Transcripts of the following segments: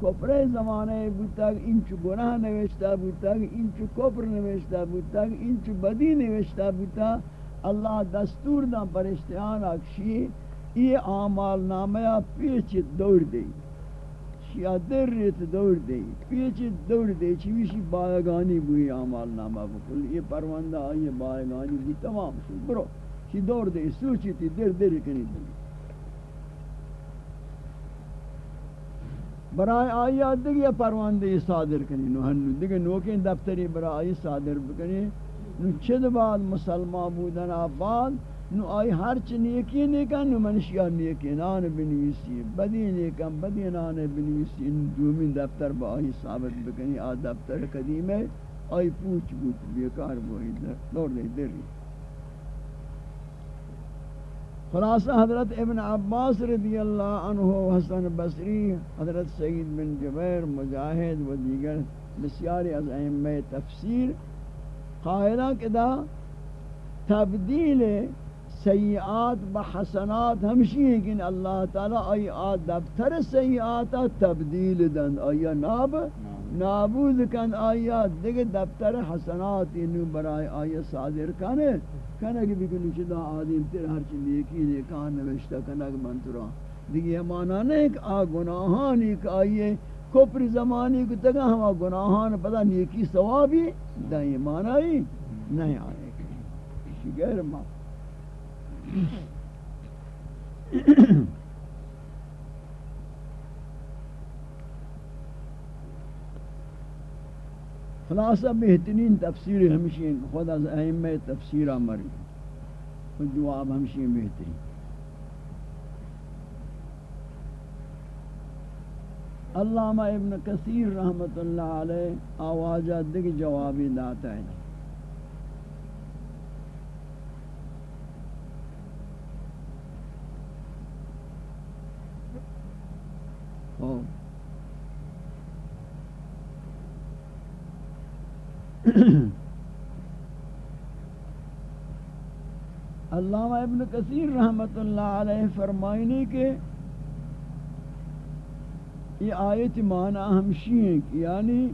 کفر زمانے بودتا کہ انچ گناہ نوشتا بودتا کہ انچ کفر نوشتا بودتا کہ انچ بدی نوشتا بودتا اللہ دستور دا پرشتیان اکشی یہ آمال نامیا پیچ دور دی شیعہ در ریت دور دی پیچ دور دی چیوشی بایگانی بوئی آمال نامہ بکل۔ یہ پروندہ آئی بایگانی بوئی تمام شد۔ برو چی دور دی سوچی تی در در کنی دی برای آیات دیگه پرونده صادر کنی؟ نو هنو دیگه نوکین دفتری برای صادر بکنی؟ نو چد بعد مسلمان بودن آباد؟ نو آئی ہر نیکی نیکن، نو منشیار نیکی نان بنویسی، بدی نیکن، بدی نان بنویسی. ان دومین دفتر با آئی ثابت بکنی، آ دفتر قدیم ہے آئی پوچھ بود، بیکار بوئی دور دے دری خلاصہ حضرت ابن عباس رضی اللہ عنہ و حسن بصری، حضرت سعید بن جبیر، مجاہد و دیگر بسیاری از ائمہ تفسیر قائلہ کدا تبدیل سیئات بحسنات ہمشی ہیں کہ اللہ تعالی آئی آت دفتر سیئات تبدیل دن آیا ناب، نابود کن آیا دیگه دفتر حسنات انو برای آیا صادر کنے کنگ بکنی بکنو چدا آدم تیر ہرچی نیکی نیکان نوشتا کنگ منترا دیگه یہ مانا نہیں کہ آ گناہانی کہ آئیے کپر زمانی کو تگا ہما گناہان پدا نیکی ثوابی دا یہ مانا ہی نہیں آئے اسی غیر ماں خلاصہ بہترین تفسیر ہمشین، خود از ائمہ تفسیرہ مری و جواب ہمشین بہترین علامہ ابن کثیر رحمت اللہ علیہ آوازہ دیکھ جوابی داتا ہے. علامہ ابن کثیر رحمت اللہ علیہ فرمائنے کے یہ آیت معنی ہمشی ہیں کہ یعنی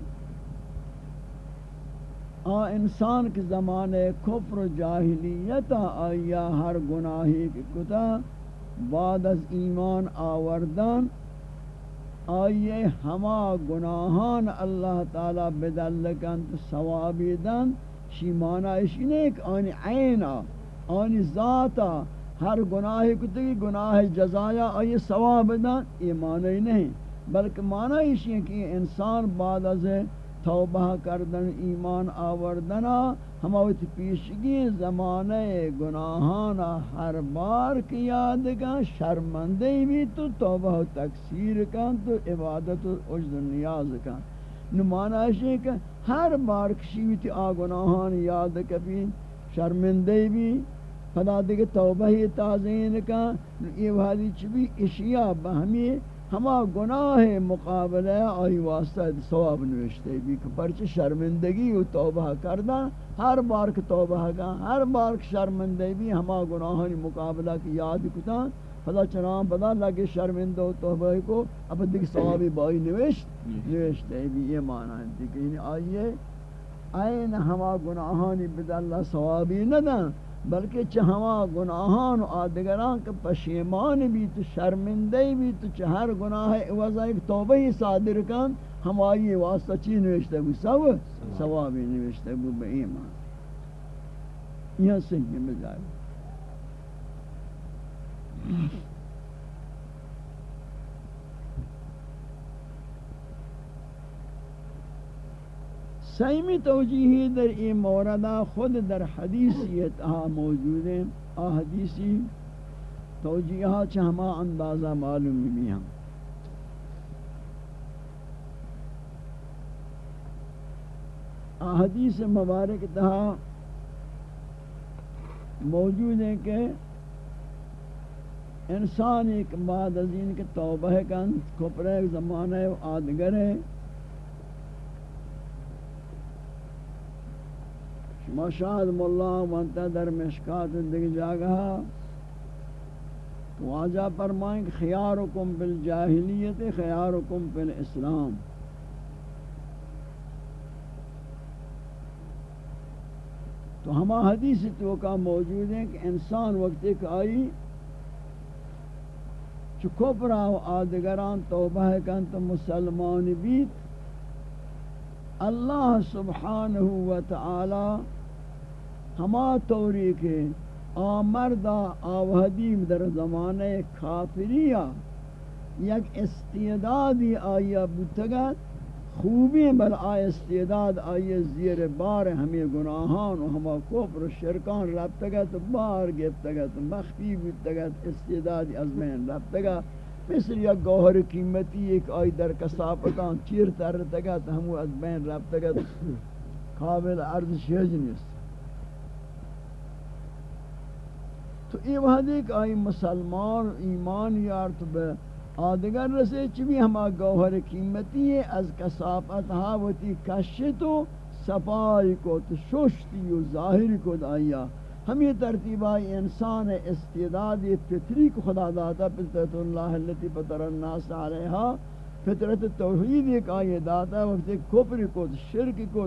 آ انسان کے زمانے کفر و جاہلیت آیا، ہر گناہی کی کتا بعد از ایمان آوردن، آئیے ہما گناہان اللہ تعالی بدلکن تو ثوابی دن، شی معنی اشی نہیں کہ آنی ذاتا ہر گناہ کتگی گناہ جزایا آئیے ثواب دن یہ معنی نہیں۔ بلکہ معنی اشی ہے کہ انسان بعد از توبہ کردن، ایمان آوردنا ہموت پیشگی زمانے گناہانا ہر بار کی یاد کا شرمندے بھی تو توبہ و تکثیر کا، تو عبادت و عجد نیاز کا۔ نمانا ہے کہ ہر بار کشی تھی، آ گناہان یاد کبھی شرمندے بھی خدا دیکھ توبہ ہی تازین کا یہ والی چبی اشیاء بہمی ہما گناہ مقابلہ آئی واسطہ ثواب نوشتے بھی کہ پرچہ شرمندگی و توبہ کردہ ہر بار کہ توبہ کا ہر بار کہ شرمندگی بھی ہما گناہانی مقابلہ کی یاد کتا فلا چنان بدا لگے شرمندہ و توبہ کو اب دیکھ ثوابی بائی نوشت نوشتے بھی یہ معنی ہے کہ یعنی آئیے این ہما گناہانی اللہ ثوابی ندن بلکہ چہما گناہان و آدگران کے پشیمان بھی تو شرمندے بھی تو چہر گناہ عوضا ایک توبہ ہی صادر کن ہم آئیے واسطہ چی نوشتے گو سو؟ ثوابی نوشتے گو بے ایمان. یہ صحیح مزائی سیمی توجیہی در این موردہ خود در حدیثیت آہا موجود ہیں، آ حدیثی توجیہا چہما اندازہ معلوم بھی ہیں۔ آ حدیث مبارک تہا موجود ہیں کہ انسان ایک بعد از کے توبہ کن کپرے زمانہ آدگر ہے۔ مشاہد مولا وانتا در مشکات دیکھ جاگا واجہ فرمائیں کہ خیارکم بالجاہلیت، خیارکم بالاسلام۔ تو ہما حدیث تو کا موجود ہے کہ انسان وقت ایک آئی چکو پر آدگران توبہ کن تو مسلمان بیت۔ اللہ سبحانہ و تعالی ہما توری کے آمردہ آوہدیم در زمانے کافریہ یک استعدادی آیا بتگت خوبی بل آئے استعداد آئیے زیر بار ہمیں گناہان و ہما کفر و شرکان ربتگت بار گفتگت مخفی بودتگت استعداد از بین ربتگت مثل یک گوھر قیمتی ایک آئی در کساپتان چیر ترتگت ہمو از بین ربتگت قابل عرض شیج نیست۔ تو ای وحد ایک آئی مسلمان ایمان یارت بے آدگر رسے چوی ہما گوھر قیمتی ہے از کسافت ہاوتی کشتو صفائی کو تو شوشتی و ظاہر کو دائیا ہم یہ ترتیبہ انسان استعداد فطری کو خدا داتا، فطرت اللہ اللتی فطر الناس علیہا۔ فطرت توحید ایک آئی داتا، وقت کفر کو، شرک کو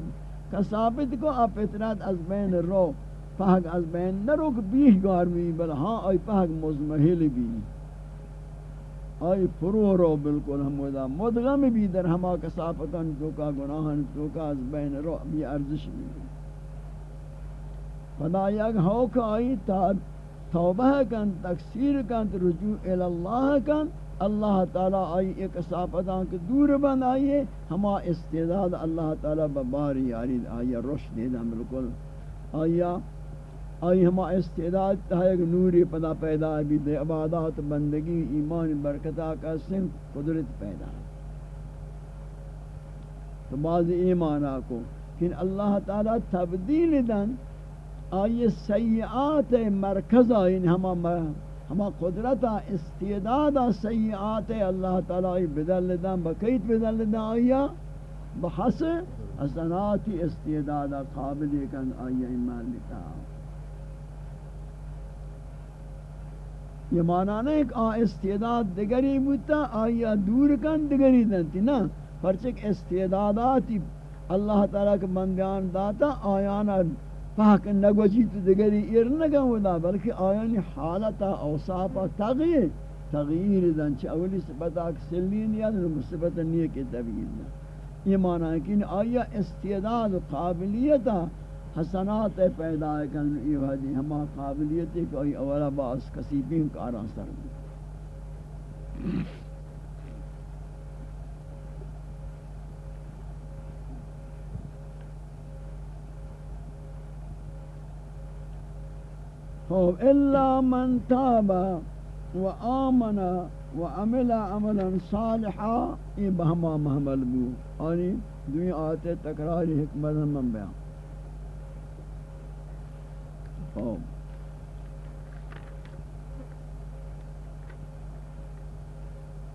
کسافت کو آپ فطرت از بین رو۔ پہگ از بین نہ روک بیش گارمی بل ہاں آئی پہگ مزمحل بھی۔ آئی فرو رو بالکل ہم ودا مدغم بھی در ہما کسافتن تو کا گناہن تو کا از بین رو بھی ارزش بھی۔ خدا یک ہوک آئی تا توبہ کن تکسیر کن، رجوع الاللہ کن۔ اللہ تعالی آئی ایک کسافتان کے دور بند آئیے ہما استعداد اللہ تعالی بباری یاری آئی روش دیدہ بالکل۔ آئیہ آئی ہما استعداد تا ایک نوری پدا پیدا بھی دے، عبادات، بندگی، ایمان برکتہ کا سن قدرت پیدا تو بعض ایمانا کو کہ اللہ تعالی تبدیل دن، آئی سیئات مرکز آئین یعنی ہما ہما قدرت، استعداد، سیئات اللہ تعالی بدل دن بکیت بدل دن آیا بحث حسناتی استعداد قابل کن، آئی ایمان لکھا۔ یہ معنی نہیں کہ آ استعداد دگری بوتا آیا دور کن دگری دنتی نا؟ پرچک استعداداتی اللہ تعالیٰ کے بندیان داتا، آیانا پاک نگوچی تو دگری ایر نگم ودا بلکہ آیانی حالتا اوصافا تغییر تغییر دن چھ اولی صفتا کسلین یا صفت نیک تبییر دن یہ معنی ہے کہ آیا استعداد و قابلیتا حسنات پیدا کن، یہ حدی ہما قابلیت کوئی اولا باس کسی بھی کارا سر۔ خوب الا من تاب و آمن و عمل عملا صالحا، یہ بہما محمل بو۔ آنی، دنیا آتے تکراری حکمت ہم بیان خوب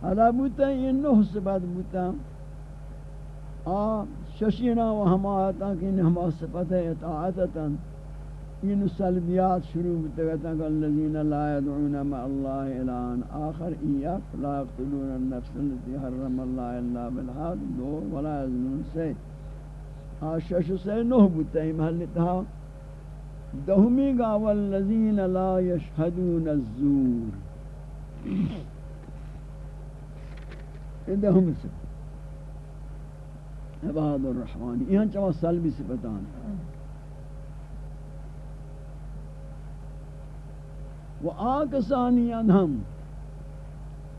حالا بوتا یہ نوح صفت بوتا آ ششینا و حمایتا کہ ان ہما صفت اطاعتتا این سلبیات شروع بتگتا کہ الذین لا يدعون مع اللہ الان آخر ایاک لا يقتلون النفس التي حرم اللہ الا بالحق دو ولا يزنون سے آ شش سے نوح بوتا ہی محلتا دہمی گا والذین لا یشہدون الزور دہم سے عباد الرحمن، یہاں چوا سلبی صفتان و آکسانیان ہم،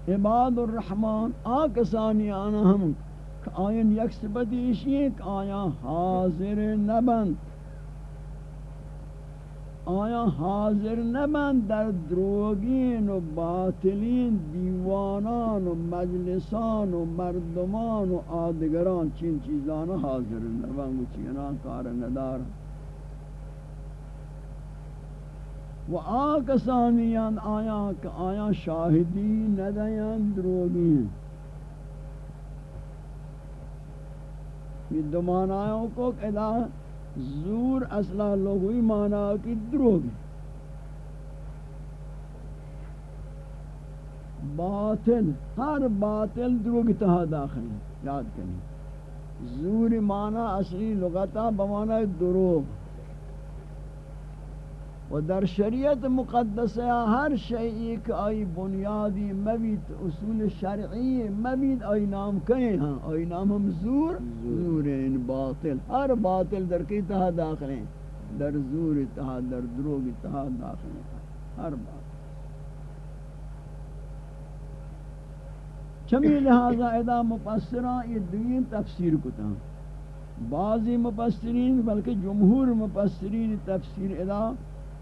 عباد الرحمن آکسانیان ہم آئین یک صفتی اشیئے کہ آیا حاضر نبند۔ آیا حاضر نبند در دروگین و باطلین، دیوانان و مجلسان و مردمان و آدگران. چین چیزان حاضر نبند و چینان کار ندار و آکسانیان آیا کہ آیا شاہدی ندیان دروگین یہ دو معنیوں کو کہ زور اصلا لغوی معنی کی دروگ باطل، ہر باطل دروگ تہا داخل ہے، یاد کریں۔ زور معنی اصلی لغتا بمعنی دروگ و در شریعت مقدسہ ہر شیئی کہ آئی بنیادی مبید اصول شرعی مبید آئی نام کہیں ہاں آئی نام ہم زور. زور ان باطل. ہر باطل در کی تہا داخل ہیں در زور تہا در دروگ تہا داخل ہیں ہر باطل. چمی لہذا ادا مپسران یہ دوین تفسیر کتا بعضی مپسرین بلکہ جمہور مپسرین تفسیر ادا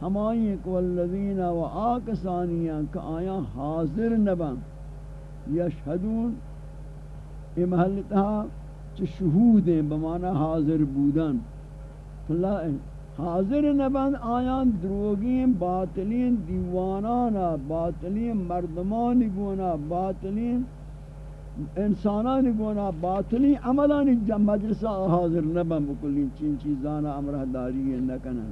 ہمائی کو الذین و آکسانیاں کہ آیا حاضر نبا یشہدون یہ محلتہ چھ شہود ہیں بمانا حاضر بودن۔ حاضر نبن آیان دروگین باطلین دیوانانا باطلین مردمان گونا باطلین انسانان گونا باطلی عملان مجلسہ حاضر نبن بکلی چین چیزانا امرہ داری نکنن۔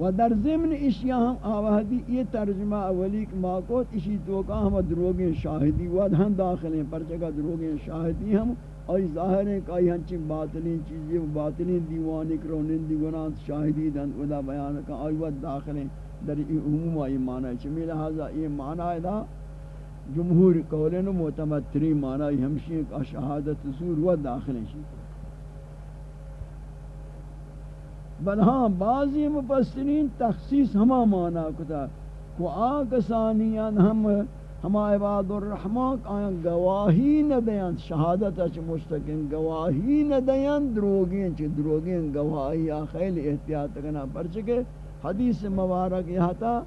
و در ضمن اشیاء ہم آوہدی یہ ترجمہ اولی کہ ماکوت اسی توکا ہم دروگیں شاہدی ود ہم داخل ہیں پرچکا دروگیں شاہدی ہم، آئی ظاہر ہیں کہ آئی ہنچی باطلین چیزیں، باطلین دیوانی کرونن دیگنان شاہدی دن ادا بیان کا آئی ود داخل ہیں در ای عموم آئی معنی ہے۔ چمی لہذا یہ معنی ہے دا جمہور قولین و معتمد تری معنی ہمشی شہادت زور ود داخل ہیں۔ بل ہاں بعضی مفسرین تخصیص ہما مانا کتا کو آکسانیان ہم، ہما عباد الرحمن آیا گواہی نہ دیان شہادت اچھ مشتقین گواہی نہ دیان دروگین چھ دروگین گواہی خیلی احتیاط کنا پرچکے حدیث مبارک یہاں تا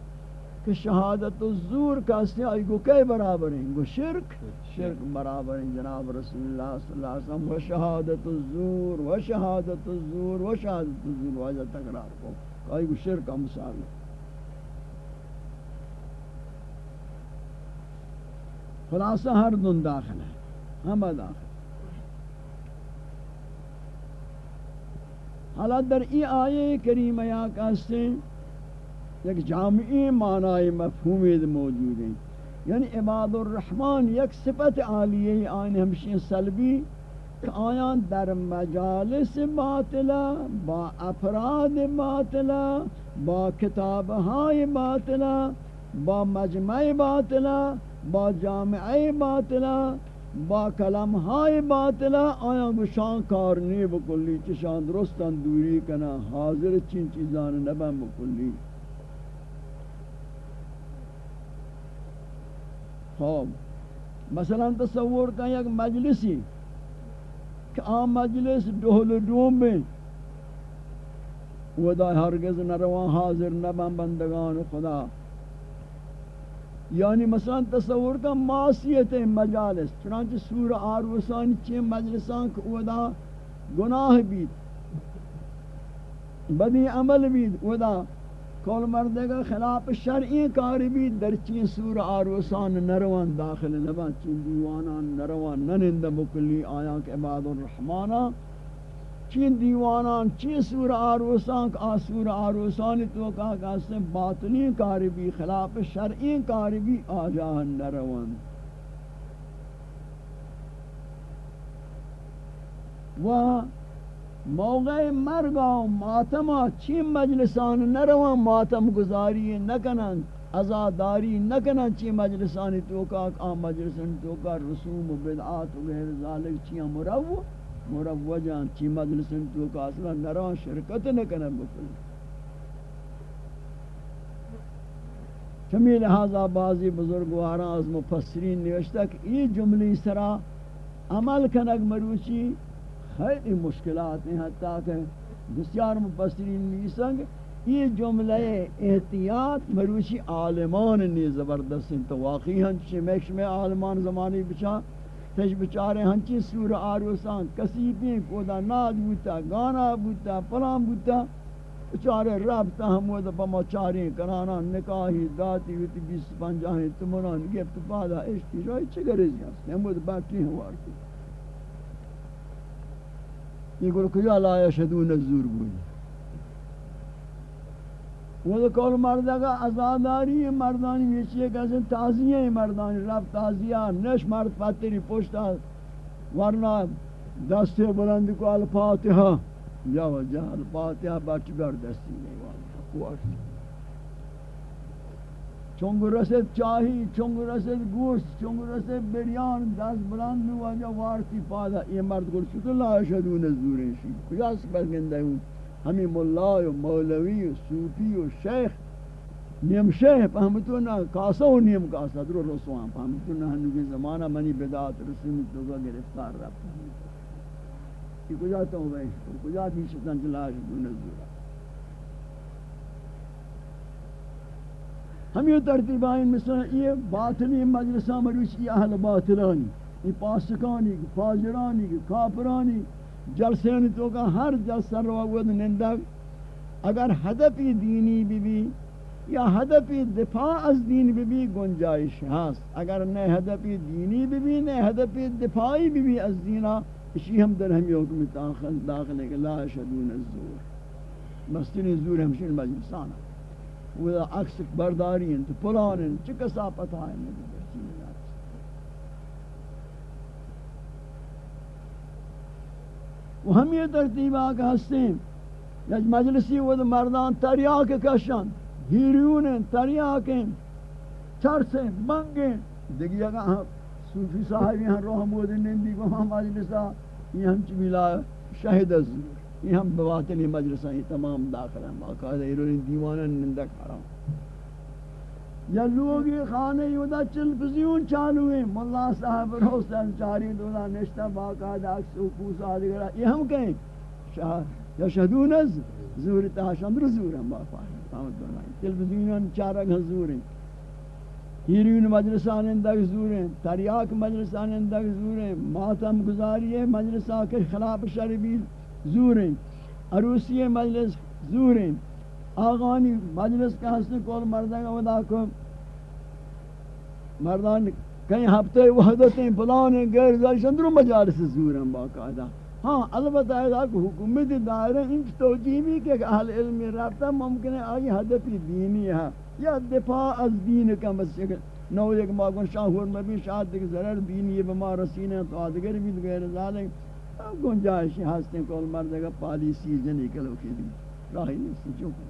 کہ شہادت الزور کا سے آئی گو کئی برابر ہیں؟ گو شرک؟ شرک برابر جناب رسول اللہ صلی اللہ علیہ وسلم و شہادت الزور و شہادت الزور و شہادت الزور واجہ تقرار کو آئی گو شرک کا مساوی خلاصہ ہر دن داخل ہے، ہم داخل حالات در ای آیے کریمہ یا کہتے ہیں یک جامعی معنی مفہومی موجود ہیں۔ یعنی عباد الرحمن یک صفت عالیہ آئین ہمشین سلبی کہ آیان در مجالس باطلہ با افراد باطلہ با کتابہائی باطلہ با مجمع باطلہ با جامع باطلہ با کلم کلمہائی باطلہ آیان گشان کارنی بکلی، چشان درستان دوری کنا حاضر چین چیزان نبن بکلی. خوب. مثلا تصور کا یک مجلسی، کہ آم مجلس ڈھول ڈوم میں ودا ہرگز نروان حاضر نبن بندگان خدا. یعنی مثلا تصور کا معصیت مجالس، چنانچہ سور آروسان چی مجلسان کہ ودا گناہ بیت بدی عمل بیت ودا کول مردے گا خلاف شرعی کاری بھی در چین سور آروسان نروان داخل نبان، چین دیوانان نروان، ننند بکلی آیا کہ عباد الرحمانا چین دیوانان چین سور آروسان کا سور آروسان تو کہا کہ باطنی کاری بھی، خلاف شرعی کاری بھی آجاہن نروان. وہ موقع مرگا و ماتما چی مجلسان نروان ماتم گزاری نکنن ازاداری نکنن چی مجلسان توکا آن مجلسان توکا رسوم و بدعات و غیر ذالک چی مرو مروجان چی مجلسان توکا اصلا نروان شرکت نکنن بکل۔ چمی لہذا بعضی بزرگواران از مفسرین نوشتا کہ یہ جملی سرا، عمل کنگ مروچی خیلی مشکلات ہیں، حتیٰ کہ بسیار مفسرین نیسنگ یہ جملہ احتیاط مروشی عالمان نی زبردست ہیں، تو واقعی ہنچی میکش میں عالمان زمانی بچا، تش بچارے ہنچی سور آروسان کسی بھی کودا ناد بوتا، گانا بوتا، پلام بوتا، بچارے رابطہ ہمود پما چاری کرانا نکاہی، داتی ویتی بیس پنجاہیں تمران گفت پادا اشتی رائی چگرے جیاں ہمود باقی ہوار کی یہ گل کیا لا یشدون الزور بوئی وہ کول مردگا ازاداری مردانی یہ کہ تازیہ مردانی رب تازیہ نش مرد پتری پوشتا ورنہ دستے بلند کو الفاتحہ یا وجہ الفاتحہ بچ بر دستی نہیں والا چونگ رسد چاہی چونگ رسد گوشت چونگ رسد بریان، دست بلند وجہ وارتی پادا یہ مرد گل شکر لا شدون زورین شی کجا سپر گندہ ہوں؟ ہمیں ملا و مولوی و صوفی و شیخ، نیم شیخ فهمتو نا کاسا و نیم کاسا، درو رسوان فهمتو نا ہنو زمانہ منی بدات رسیم تو گا گرفتار رب پہمتو۔ یہ کجا تو ہوئے کجا بھی شتن جلاش دون الزورا ہم یہ ترتیب آئین مثلا یہ باطنی مجلسہ مروچ یہ اہل باطلانی، یہ پاسکانی، فاجرانی، کافرانی جلسے تو کا ہر جلسہ رو نندگ اگر ہدفی دینی بھی بھی یا ہدفی دفاع از دین بھی بھی گنجائش ہاس۔ اگر نئے ہدفی دینی بھی بھی نئے ہدفی دفاعی بھی بھی از دینا، اسی ہم در ہمی حکم داخل داخل ہے لا شدون الزور۔ مستنی زور ہمشن مجلسانا وہ عکس برداری ہیں تو پلان ہیں چکسا پتہ ہے مجھے و ہم یہ ترتیب آکا ہستے ہیں۔ یک مجلسی وہ مردان تریاک کشن ہیریون تریاکیں چرسیں بنگیں دیکھ جگہ ہم صوفی صاحبی ہم روح حمود نندی کو ہم مجلسا یہ ہم چمیلا شہد الزور یہ ہم بواطنی مجلسا یہ تمام داخل ہیں، باقاعدہ ایرون دیوانا نندک حرام یا لوگی خانے یودا چلفزیون چالو ہیں، ملا صاحب روستن چاری دولا نشتا باقاعدہ اکس و پوس آدھگرہ یہ ہم کہیں یا شہدون از زور تاشان در زور ہم باقاعدہ تلفزیون چارک ہم زور ہیں۔ ہیریون مجلسان اندک زور ہیں، تریاک مجلسان اندک زور ہیں، ماتم گزاری ہے مجلسان کے خلاف شربی زور ہیں عروسی مجلس زور ہیں آغانی مجلس کا حسن کول مردہ کا ودا کو مردان کہیں ہفتے وحدتیں پلانے غیر ذالشن درو مجالس زور ہیں باقاعدہ. ہاں البتہ ہے کہ حکومت دائرہ انچ توجیہ بھی کہ اہل علم رابطہ ممکن ہے آئی حدفی دینی ہے. یا دفاع از دین کا مسئلہ نو ایک ماغن شاہور میں بھی شاہد دیکھ ضرر دینی ہے، بما رسینے تو آدگر بھی غیر ذالک. گنجائشی ہستیں کول مردہ کا پالیسی جنی کلو کی دی، راہی نہیں سی چونکہ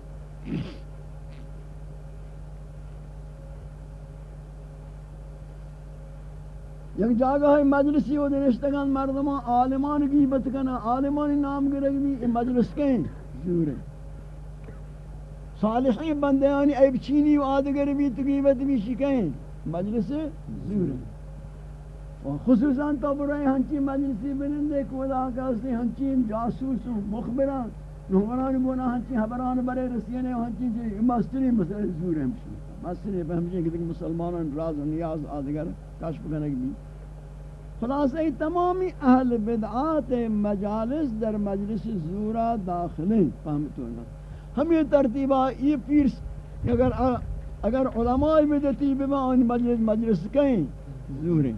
یک جاگہ ہے مجلسی و دنشتگان مردمان عالمان گیبت کنا، عالمانی نام گرگ بھی مجلس کہیں؟ زور ہیں صالحی بندیانی، عیب چینی و آدگر بھی، تقیبت بھی شکہیں مجلس زور ہے۔ ہیں خصوصاً تو برای ہنچی مجلسی بنندے کو دا ہنچی جاسوس و مخبران، نومران بونا ہنچی حبران برے رسینے ہنچی جی مستری مسئلہ زور ہے مستری فہمچیں جی کہ مسلمانان راز و نیاز آدگر کشف کنگ بھی۔ خلاصہ، تمامی اہل بدعات مجالس در مجلس زورا داخلیں فہمتونا ہم یہ ترتیبہ، یہ پیر اگر اگر علماء بدتی بما ان مجلس مجلس کہیں زوریں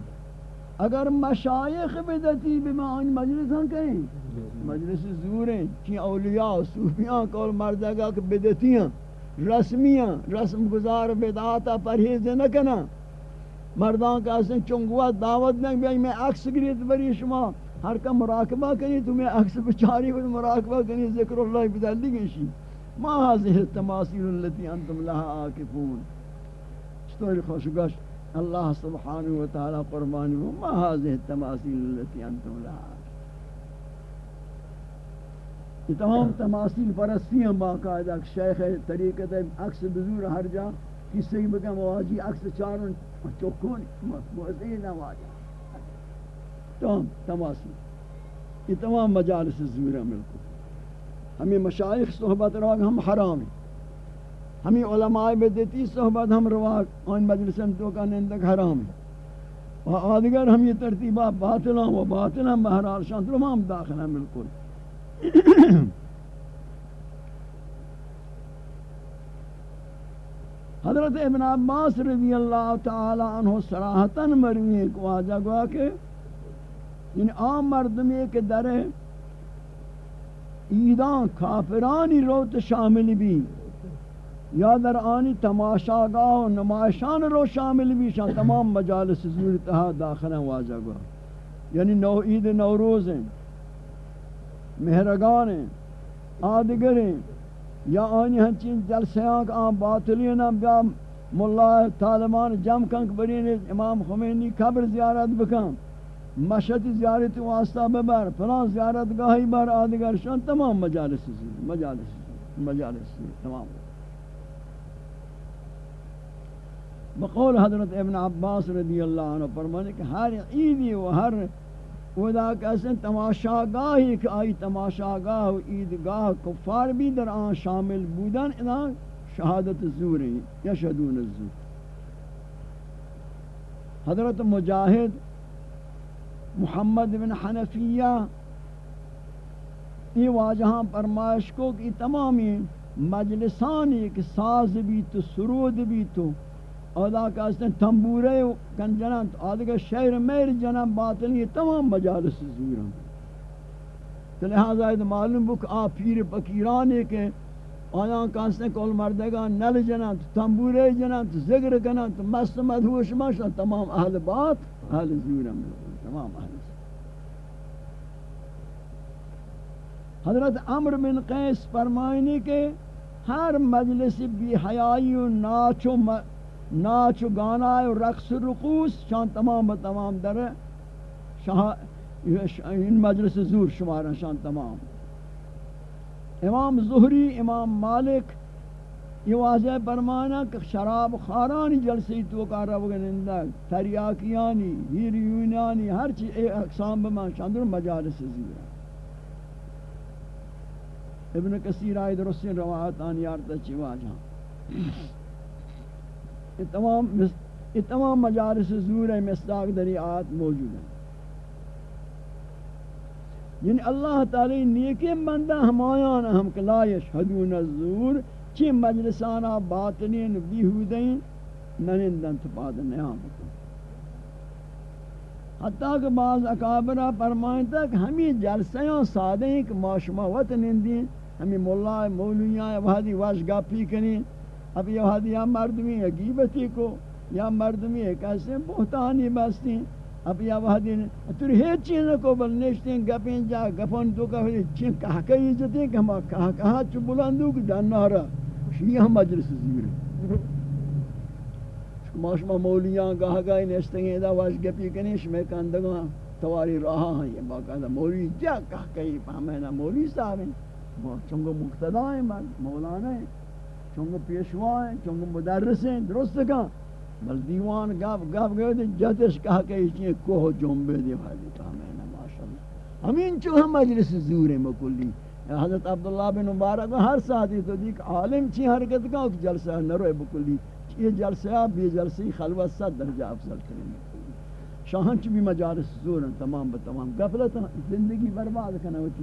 اگر مشایخ بدتی بما ان مجلس ہم کہیں، مجلس زوریں کی اولیاء صوفیاں کول مردگا کہ بدتیاں رسمیاں رسم گزار بدعاتا پرہیز نہ کنا مردان کا اسن چنگوا دعوت نہ بھی میں عکس گریت بری شما۔ ہر کا مراقبہ کنی تمہیں عکس بچاری کو مراقبہ کنی، ذکر اللہ بدل دی گئی ما هذه التماثيل التي انتم لها عاكفون اشتوي خوشگاش الله سبحانه وتعالى قربان ما هذه التماثيل التي انتم لها۔ یہ تمام تماثیل پرستی ہیں باقاعدہ شیخ طریقت عکس بزور ہر جا کسی بھی بکا مواجی عکس چاروں چوکون موزی نواجی تمام تماثیل۔ یہ تمام مجالس زور ہیں ملکو ہمیں مشایخ صحبت رواق ہم حرام ہیں۔ ہمیں علماء بدتی صحبت، ہم رواق ان مجلسن تو کا نندک حرام و آدگر ہم یہ ترتیبہ باطلہ و باطلہ بہرحال شانت رو ہم داخل ہیں ملکل حضرت ابن عباس رضی اللہ تعالی عنہ صراحتاً مروی کو آجا گوا کہ یعنی عام مردمی کے در ایدان کافرانی روت شامل بھی۔ یا در آنی تماشاگاہ و نمائشان رو شامل بھی تمام مجالس زور تہا داخل ہیں واجہ گو۔ یعنی نو عید نوروز ہیں۔ مہرگان ہیں، آدگر ہیں۔ یا آنی ہنچین جلسیاں کا آن باطلین ہم بیا ملا طالبان جم کنک برین امام خمینی قبر زیارت بکن۔ مشہد زیارت واسطہ ببر، فلان زیارت گاہی بر آدگر شان تمام مجالس زور مجالس مجالس زور تمام۔ بقول حضرت ابن عباس رضی اللہ عنہ فرمانے کہ ہر عیدی و ہر ودا کسن تماشا گاہی کہ آئی تماشا گاہ و عیدگاہ کفار بھی در آن شامل بودن ادا شہادت زور ہیں، یشہدون الزور۔ حضرت مجاہد محمد بن حنفیہ یہ واجہاں فرمائش کو کہ تمامی مجلسانی کہ ساز بھی تو، سرود بھی تو اولا کا اس نے تنبورے کنجنان آدھگا شہر میر جنان باطنی تمام مجالس زوران تو لہذا ہے معلوم بک، آ پیر پکیرانے کے آیاں کانسنے کول مردگا نل جنان تنبورے جنان زگر کنان مست مدھوش ماشا تمام اہل بات، اہل زوران تمام اہل حضرت عمر بن قیس فرمائنی کے ہر مجلس بھی حیائی و ناچ و ناچ و گانا و رقص و رقوص شان تمام تمام در این مجلس زور شمارا شان تمام. امام زہری، امام مالک، یہ واضح برمانا کہ شراب خارانی جلسی تو کا رب گنندہ تریاکیانی ہیریونانی ہر چیز اقسام بمان شاندر مجالس زور ابن کثیر آئے درستین روایت آنی آرتا چی واجہاں یہ تمام یہ تمام مجالس زور ہے مصداق دری آیات موجود ہیں۔ یعنی اللہ تعالی نیکی بندہ ہمایان ہم کہ لا یشہدون الزور، چی مجلسانا باطنین بیہودین ننندن تپاد نیام حتیٰ کہ بعض اکابرہ فرمائیں تک ہمیں جلسیاں سادے ہیں کہ معاشمہ وطن اندین، ہمیں مولا مولویاں وحدی واش گاپی کنیں اب یہ حد یا مردمی عقیبتی کو یا مردمی ایک ایسے بہتانی بستی اب یا وحدی تو ہیچ چیز کو بل نشتیں، گپیں جا، گپن تو کہ چین کہا کہی جتیں کہ ہم کہا کہا چو بلندو کہ جانا رہا ہم مجلس زیر۔ ماشما مولیاں کہا گئی نشتیں گے دا واش گپی کنیش میں کندگاں تواری رہا ہیں۔ یہ باقاعدہ مولی کیا کہا کہی پہمینا مولی صاحب ہیں۔ چونگو مقتدہ ہیں مولانا ہیں۔ چونگو پیشوا ہیں چونگو مدرس ہیں، درست کہا بل دیوان گاف گاف گئے تھے جتش کہا کہ اس اچھیں کوہ جنبے دے بھائی کہا میں نے ماشاءاللہ۔ ہمین چو ہم مجلس زور ہیں مکلی۔ حضرت عبداللہ بن مبارک ہر ساتھی تو دیکھ عالم چی حرکت کا کہ جلسہ نروے بکلی یہ جلسہ بھی جلسی خلوت صد درجہ افضل کریں شاہن چی بھی مجالس زور ہیں، تمام بتمام گفلت زندگی برباد کرنا ہوتی۔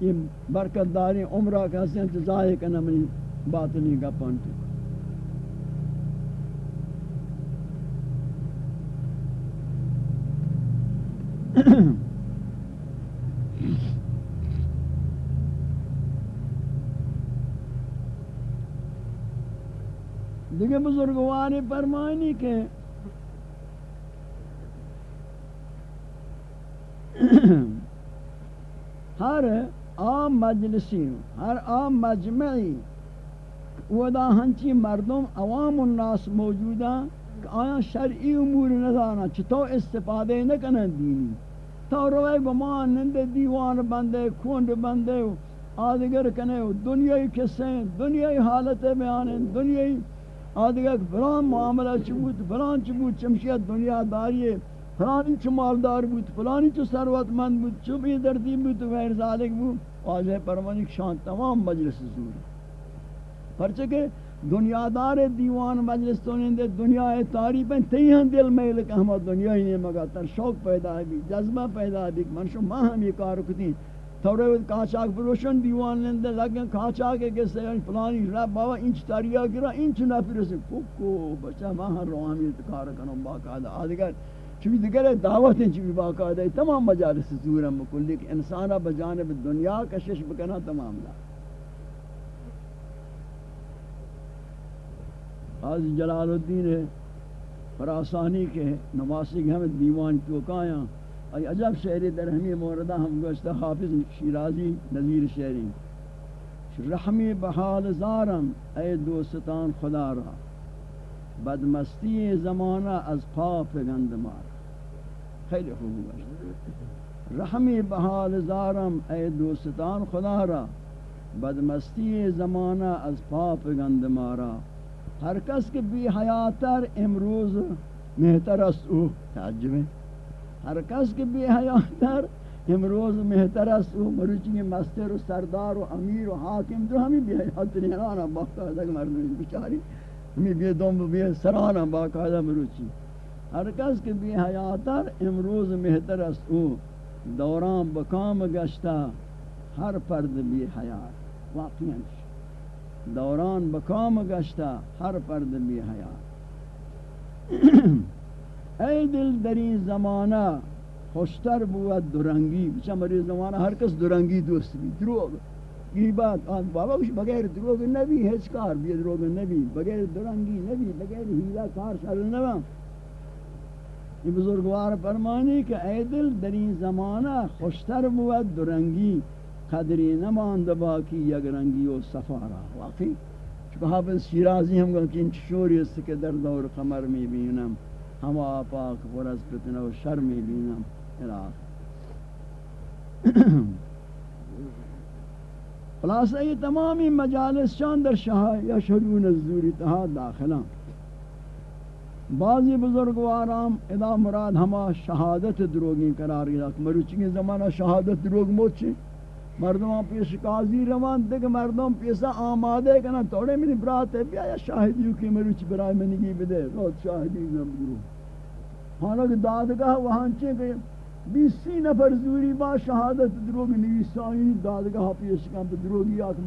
یہ برکت داری عمرہ کا حسین تزائے کرنا منی بات نہیں گا پانٹی دیکھیں بزرگواری فرمائنی کہ ہر عام مجلسی ہر عام مجمعی ودا ہنچی مردم عوام الناس موجودا کہ آیا شرعی امور نظانا چھتو استفادے نکنن دینی۔ تو روئے گمان نندے دیوان بندے، کھونڈ بندے، آدگر کنے دنیای قصے دنیای حالت بیانے دنیای آدگر فلان معاملہ چبوت فلان چبوت چمشیت دنیا داری فلانی چو مالدار بود، فلانی چو ثروت مند بود چو بی دردی بود، غیر ذالک بود۔ واضح پرمانی شان تمام مجلس زور پرچہ کہ دنیا دار دیوان مجلس تو نے دنیا تعریف تیہن دل میل کہ ہم دنیا ہی نہیں مگا تر شوق پیدا ہے، بھی جذبہ پیدا ہے بھی منشو ماں ہم یہ کار کتی تھوڑے کاچاک پروشن دیوان لندے لگن کاچاک کے سے فلانی رب بابا انچ تاریا گرا، انچ نہ پھر سے کوکو بچا ماں روحانی کار کنو باقاعدہ۔ ادگر چوی دیگر دعوت ہیں، چوی باقاعدہ۔ تمام مجالس زور ہم کل کہ انسانہ بجانب دنیا کشش بکنا تمام لا۔ حاضر جلال الدین ہے فراسانی کے نواسی کے ہمیں دیوان چوکایاں ای عجب شعری در ہمی موردہ ہم گوشتا حافظ شیرازی نظیر شعری رحمی بحال زارم، اے دوستان خدا را۔ بدمستی زمانہ از پا پگند مار خیلی خوب گوشت۔ رحمی بحال زارم، اے دوستان خدا را۔ بدمستی زمانہ از پا پگند مارا ہر کس کے بھی حیاتر امروز مہتر است. او، تعجب ہر کس کے بھی حیاتر امروز مہتر است. او مروچی مستر و سردار و امیر و حاکم تو ہمیں بھی حیات نہیں آنا باقاعدہ مردم بچاری ہمیں بھی دوم بھی سرانا باقاعدہ مروچی ہر کس کے بھی حیاتر امروز مہتر است. او، دوران بکام گشتا ہر پرد بھی حیات. واقعی دوران بکام گشتا ہر پرد بھی حیات اے دل دری زمانہ خوشتر بود درنگی بچہ مری زمانہ ہر کس درنگی دوست بھی دروگ یہ آن بابا کچھ بغیر دروگ نبی ہیچ کار بھی دروگ نبی. بغیر درنگی نبی، بغیر ہیلہ کار شر نبا یہ بزرگوار فرمانی کہ اے دل دری زمانہ خوشتر بود درنگی قدری نماند باقی یک رنگی و سفارا واقعی؟ چکہ حافظ شیرازی ہم گا کہ انچ شوری است کہ در دور قمر میں بینم. ہوا پاک پرز فتنہ و شر میں بینم. الاخ خلاصہ یہ تمامی مجالس شان در شاہ یا شرون الزوری تہا داخلہ بعضی بزرگوارام ادا مراد ہما شہادت دروگی قرار گیا مروچی زمانہ شہادت دروگ موت چھے مردم پیش قاضی روان، دیکھ مردم پیسا آمادے کنا توڑے منی برات ہے بیا یا شاہدیو کی مروچ برای منی گی بدے روت شاہدی نمبرو حالانکہ دادگاہ وہاں چے کہ بیسی نفر زوری با شہادت دروگ نویسانی دادگاہ پیش کن پہ دروگی آکھ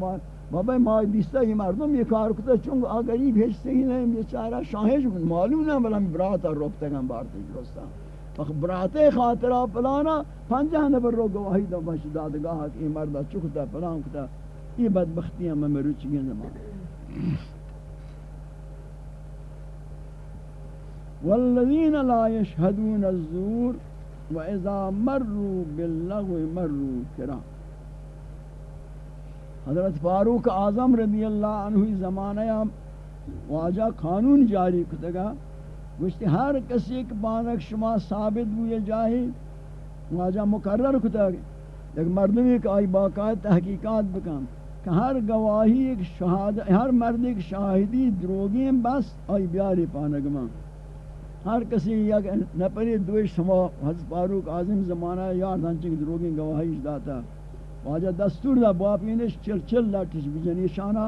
بابا، ما بیستا یہ مردم یہ کار کتا چونگ آگری بھیجتے ہی نہیں بیچارہ شاہد معلوم نہ بلا براتا روکتے گا بارتے جرستا براتے خاطرہ پلانا پنجہ نفر رو گواہی دا باش دادگاہ کہ مردہ چکتا پلان کتا یہ بدبختی بدبختیاں میں مروچ گئے زمان والذین لا يشهدون الزور واذا مروا باللغو مروا کرام حضرت فاروق اعظم رضی اللہ عنہ زمانہ واجہ قانون جاری کتگا گوشتی ہر کسی ایک بانک شما ثابت ہوئے جاہی واجہ مقرر کتا ایک مردم ایک آئی باقاعد تحقیقات بکن کہ ہر گواہی ایک شہاد ہر مرد ایک شاہدی دروگیں بس آئی بیاری پانگمان ہر کسی یک نپری دوش شما حضرت فاروق اعظم زمانہ یار دانچے کہ دروگیں گواہی داتا واجہ دستور دا باپینش چل چل لٹش بجنی شانہ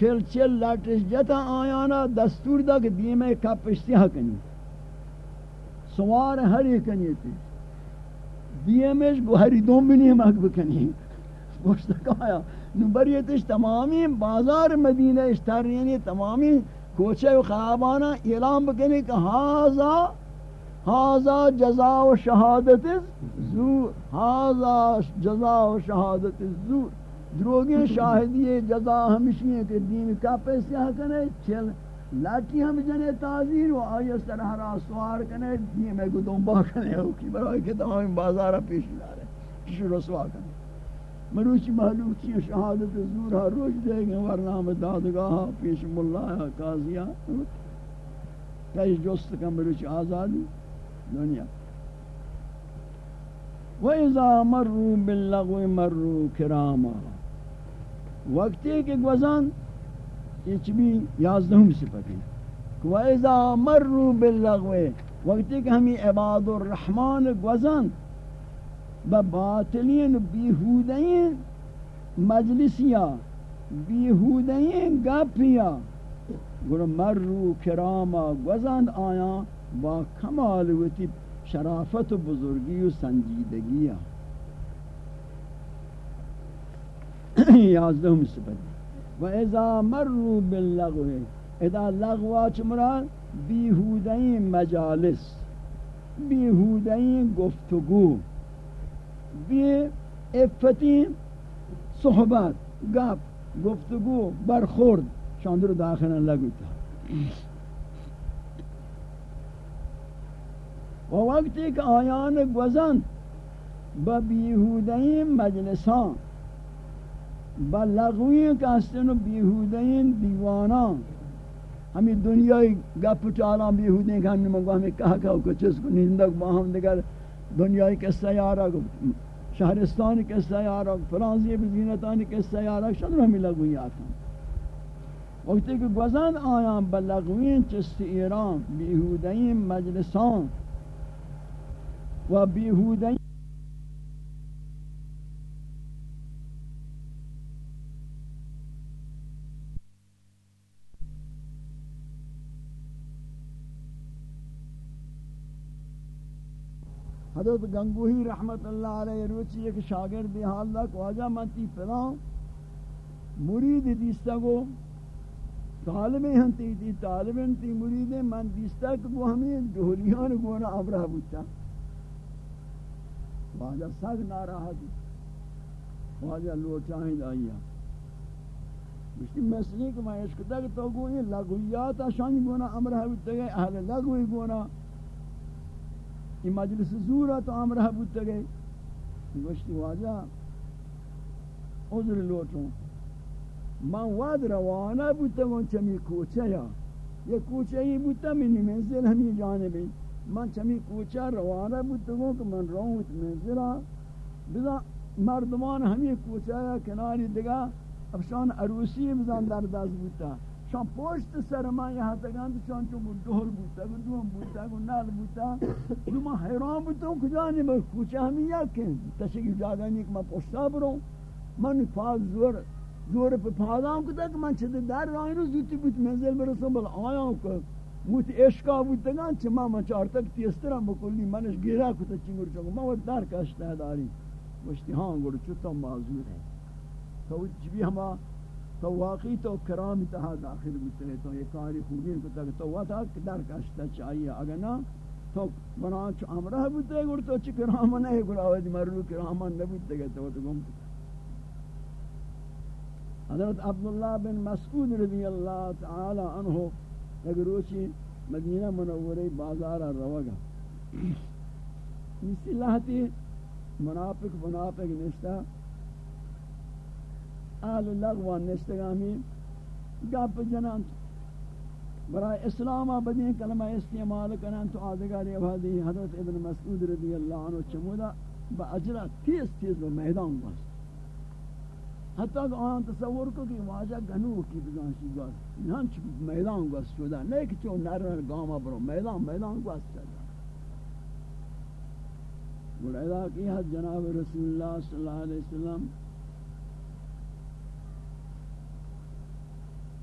چل چل لٹش جتا آیانا دستور دا کہ دیمے کپ اشتیہ کنی۔ سوار ہری کنی تی دیمش گو ہری دوم بنی مک بکنی۔ گوشتا کہایا۔ نو بریتش تمامی بازار مدینہ اشترینی تمامی کوچے و خوابانا اعلام بکنی کہ ہازا ہازا جزا و شہادت زور ہازا جزا و شہادت زور دروگی شاہدی جزا ہمشی ہے کہ دین کا پیسے کنے چل لاٹی ہم جنے تازیر و آئی سرح راسوار کنے، دین میں کو دنبا کنے ہو کی برائی کہ تمام بازارہ پیش لا رہے کشی رسوا کنے۔ مروچی محلوک چی شہادت زور ہر روش دے گئے ورنام دادگاہ پیش ملا قاضیہ۔ کئی جست کا مروچی آزادی، دنیا۔ وَإِذَا مَرُّوا بِاللَّغْوِ مَرُّوا كِرَامًا۔ وقتی کہ گوزان یہ چبی یازدہم صفت ہے وَإِذَا مَرُّوا بِاللَّغْوِ، وقتی کہ ہمیں عباد الرحمن گوزان بباطلین بیہودین مجلسیا بیہودین گپیا گوڑا مرو کراما گوزان آیا با کمال وتی شرافت و بزرگی و سنجیدگیہ یازدہم صفت و اذا مروا باللغو اذا لغوا چمران بیہودین مجالس. بیہودین گفتگو. بی افتین صحبت گپ گفتگو برخورد. شاندر داخلن لگوتا و وقتی کہ آیان گوزن با بیہودین مجلسان بلغوی که هستن و بیهودین دیوانان. همین دنیای گپ و بیهودین که همین مگو همین که که که چیز کنی هندک با هم دیگر دنیای قصه یارا شهرستان قصه فرانزی فرانسی که سیاره یارا شد رو همین لغوی آتن وقتی که گوزن آیان بلغوین چست ایران بیهودین مجلسان و بیهودین حضرت گنگوہی رحمت اللہ علیہ روچی ایک شاگرد حال لک واجہ منتی فلان مرید دیستا گو، طالب ہنتی تی طالب ہنتی مرید، من دیستا کو ہمیں دہلیان گونا عبرہ بوتا۔ واجہ سگ ناراہ دی، واجہ لوچاہیں دائیا مشتی مسئلے کہ میں عشق تک تو گوئی لگویات آشانی گونا عمرہ بوتا گئے اہل لگوی گونا یہ مجلس زورا تو امرہ بوتا گئے گوشتی واجہ عذر لوٹوں من واد روانہ بوتا گون چمی کوچہ یا. یہ کوچہ ہی بوتا منی منزل ہمی جانبی من چمی کوچہ روانہ بوتا گون کہ من روت منزلہ بزا مردمان ہمی کوچہ یا کناری دگا افشان عروسی بزان در دست بوتا شان پشت سر ما یہاں تگان چون چون بود ڈول بوتا گو دوم بوتا گو نال بوتا جو ما حیران بوتا ہوں کجا نہیں بس کوچہ ہمیں یا کن تشکی جاگا پشتا بروں من پاس زور زور پہ پادام کتا کہ من چھتے در رائن رو زوتی بوت منزل برسوں بل آیا ہوں کہ موت عشقا بوتا گا چھ ما من چار تک تیسترا بکلی، منش گیرا کتا چنگر چنگر ما وہ در کشتا ہے داری مشتی ہاں گوڑ چوتا معذور ہے تو جبی ہما تو واقعی تو کرامی تہا داخل بتے تو یہ کاری خوبین کو تک تو وتا در کشتا چاہیے۔ اگر نہ، تو بنا چ امرہ بتے گڑ تو چ کرام نہیں گڑا ود مرلو کرام نہ بتے گے تو تو گم۔ حضرت عبداللہ بن مسعود رضی اللہ تعالی عنہ اگر روچی مدینہ منورہ بازار روگا اسی لہتی منافق منافق نشتا اہل لغوان نشتگامی گپ جنان برای اسلام بدین کلمہ استعمال کنن تو آدھگاری ابھادی حضرت ابن مسعود رضی اللہ عنہ چمودا با اجرہ تیز تیز با میدان باست حتی کہ آن تصور کو کہ واجہ گنو کی بزانشی گاز یہاں چھ میدان گاز شدہ نہیں کہ چون نرن گاما برو میدان میدان گاز چلا گوڑا کی حد جناب رسول اللہ صلی اللہ علیہ وسلم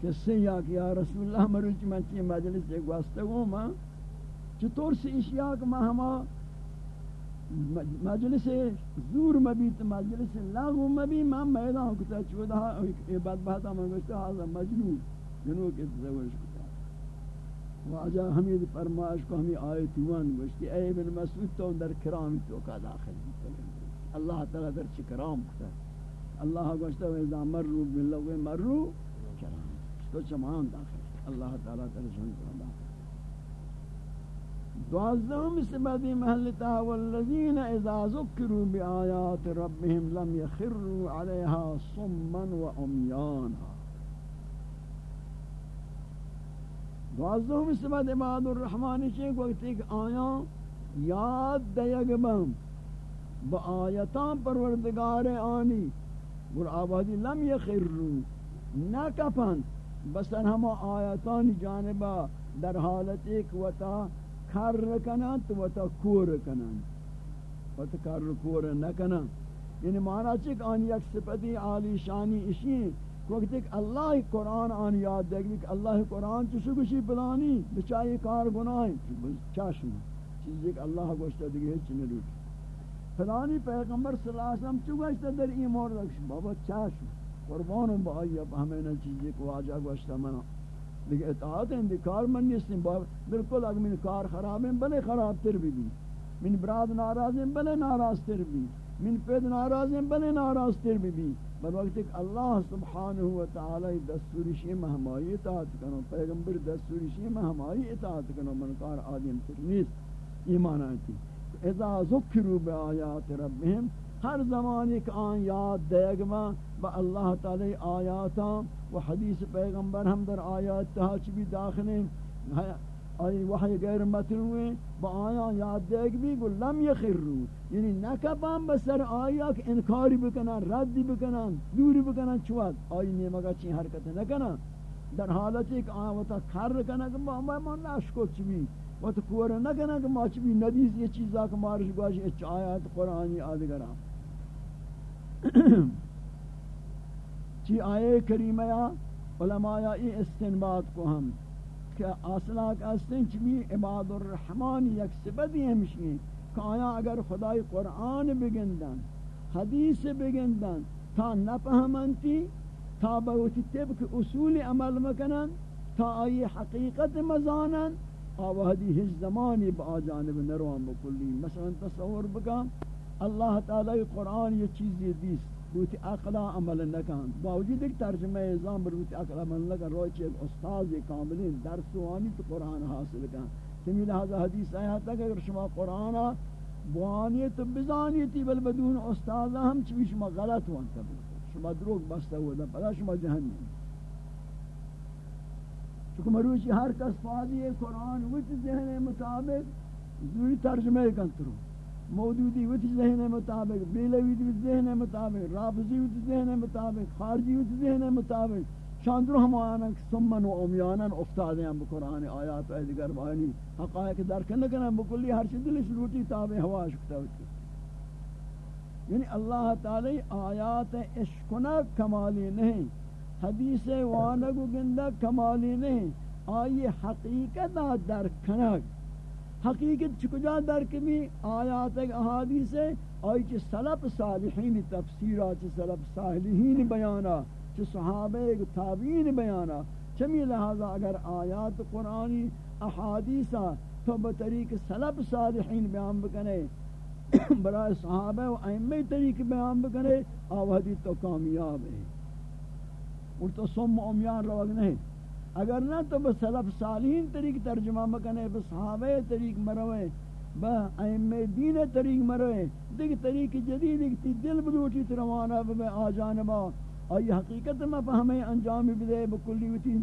قصے یا کہ یا رسول اللہ مروچ من چی مجلس سے گواستے گو ماں چطور سے اشیاء کہ ماں ہما مجلس زور مبیت مجلس لاغو مبی ماں میدان کتا چودہ یہ بات بہتا من گوشتا حاضر مجنون جنو کے تزورش کتا۔ واجہ حمید فرماش کو ہمیں آیت وان گوشتی، اے ابن مسعود تو در کرام تو کا داخل اللہ تعالی در چی کرام کتا۔ اللہ گوشتا ویزا مرو باللغو مرو کرام تو چمان داخل اللہ تعالیٰ ترجمہ کرنا دوازدهم سبدی محلتا والذین اذا ذکروا بآیات ربهم لم يخروا عليها صما وعميانا دوازدهم سبد عباد الرحمن چیک وقت ایک آیا یاد دیگ بم با آیتان پروردگار آنی۔ گر آبادی لم يخروا نہ کپند بسن ہما آیاتانی جانبا در حالت ایک وطا کر کنن تو وطا کور کنن وطا کر کور نکنن یعنی معنی چک آن یک سپتی عالی شانی اشین وقت ایک اللہ قرآن آن یاد دے کہ اللہ قرآن چسو کشی پلانی بچائی کار گناہیں چاشم چیز ایک اللہ گوشتا دیگه ہیچ نلوٹ فلانی پیغمبر صلی اللہ علیہ وسلم چو گوشتا در این مورد بابا چاشم قربان با آئی، اب ہمیں نہ چیزی کو آجا گوشتا منا۔ لیکن اطاعت ہیں کار من نیستیں بلکل اگر من کار خراب ہیں، بلے خراب تر بھی بھی من براد ناراض ہیں، بلے ناراض تر بھی۔ من پید ناراض ہیں، بلے ناراض تر بھی بھی بل وقت ایک اللہ سبحانہ و تعالی دستوری مہمائی اطاعت کنو، پیغمبر دستوری مہمائی اطاعت کنو منکار آدم تر نیست، ایمان آتی۔ اذا ذکروا بے آیات ربهم ہر زمان ایک آن یاد دیگ ما با اللہ تعالی آیاتا و حدیث پیغمبر ہم در آیات تہا بھی داخل ہیں۔ ہاں، آئی وحی غیر متنوے با آیا یاد دیگ بھی گو لم یخرو۔ یعنی نکبان بسر آیا کہ انکاری بکنن، ردی بکنن، دوری بکنن چواد آئی نیمگا چین حرکت نکنن۔ در حالت ایک آیا وطا کر کنن کہ ما ما نشکو چوی وطا کور نکنن کہ ما چوی ندیز یہ چیزا کہ مارش گوش اچ آیات قرآنی آدگران چی جی آئے کریمہ یا علماء ای استنباد کو ہم، کہ اصلہ اصلا کہستیں چمی عباد الرحمن یک سبدی ہمشی کہ آیا اگر خدای قرآن بگندن، حدیث بگندن، تا نپہمنتی، تا بہتی طبق اصول عمل مکنن، تا آئی حقیقت مزانن آوہدی ہج زمانی با جانب نروان بکلی، مثلا تصور بکا اللہ تعالی قرآن یہ چیزی دیست بوتی عقلا عمل نکان۔ باوجود ایک ترجمہ ازام بر بوتی عقلا عمل نکان، روی چیز استاذ کاملین درس وانی تو قرآن حاصل کان۔ تمی لہذا حدیث آیا تھا کہ اگر شما قرآن بوانی تو بزانی بل بدون استاذ ہم چوی شما غلط وانتا بلکل شما دروگ بستا ہوا پدا شما جہنم چکہ مروچی ہر کس فادی قرآن وچ ذہن مطابق زوی ترجمہ کن ترو موجودی وچ ذہن مطابق، بیلوی وچ ذہن مطابق رافضی وچ ذہن مطابق، خارجی وچ ذہن مطابق۔ شاندرو ہم آنا سمن و امیانا افتادے ہیں بقرآن آیات و دیگر بانی حقائق درک نہ کرنا بکلی ہر چیز دلش لوٹی تابع ہوا شکتا ہوتی یعنی اللہ تعالی آیات عشقنا کمالی نہیں، حدیث وانگو گندہ کمالی نہیں، آئی حقیقت درک کنک حقیقت چکجا درک بھی آیات احادیث ہے، آئی چی سلف صالحین تفسیرہ چی سلف صالحین بیانا، چی صحابہ تابعین بیانا۔ چمی لہذا اگر آیات قرآنی احادیثہ تو بطریق سلف صالحین بیان بکنے، برای صحابہ و ائمہ طریق بیان بکنے آوہدی تو کامیاب ہے اور تو سم امیان روگ نہیں۔ اگر نہ تو بس سلف صالحین طریق ترجمہ مکنے، بس صحابہ طریق مروے با ائمہ دین طریق مروے۔ دیکھ طریق جدید ایک دل بلوٹی تروانہ بے آجانبا آئی حقیقت میں فہمیں انجام بدے بکلی وتی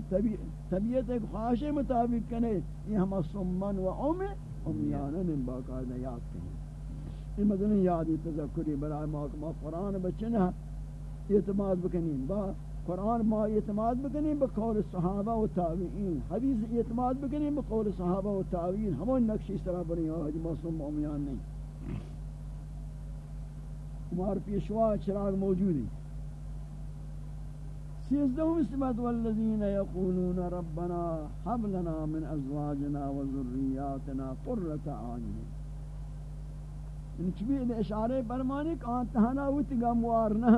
طبیعت ایک خواہش مطابق کنے۔ یہ ہم سمن و ام امیانن باقاعدہ یاد کریں یہ مدنی یادی تذکری برای ما قرآن بچنہ اعتماد بکنین با قرآن ما اعتماد بکنیم بقول صحابہ و تابعین. حدیث اعتماد بکنیم بقول صحابہ و تابعین. ہمون نقش اس طرح بنی ہو معصوم مومیان نہیں ہمار پیشوا چراغ موجود ہیں سیزدہم اسمت والذین یقولون ربنا حب لنا من ازواجنا و ذریاتنا قررت آئین ان یعنی چبی اشارے برمانی کہ آن تہنا ہوتی گا موار نہ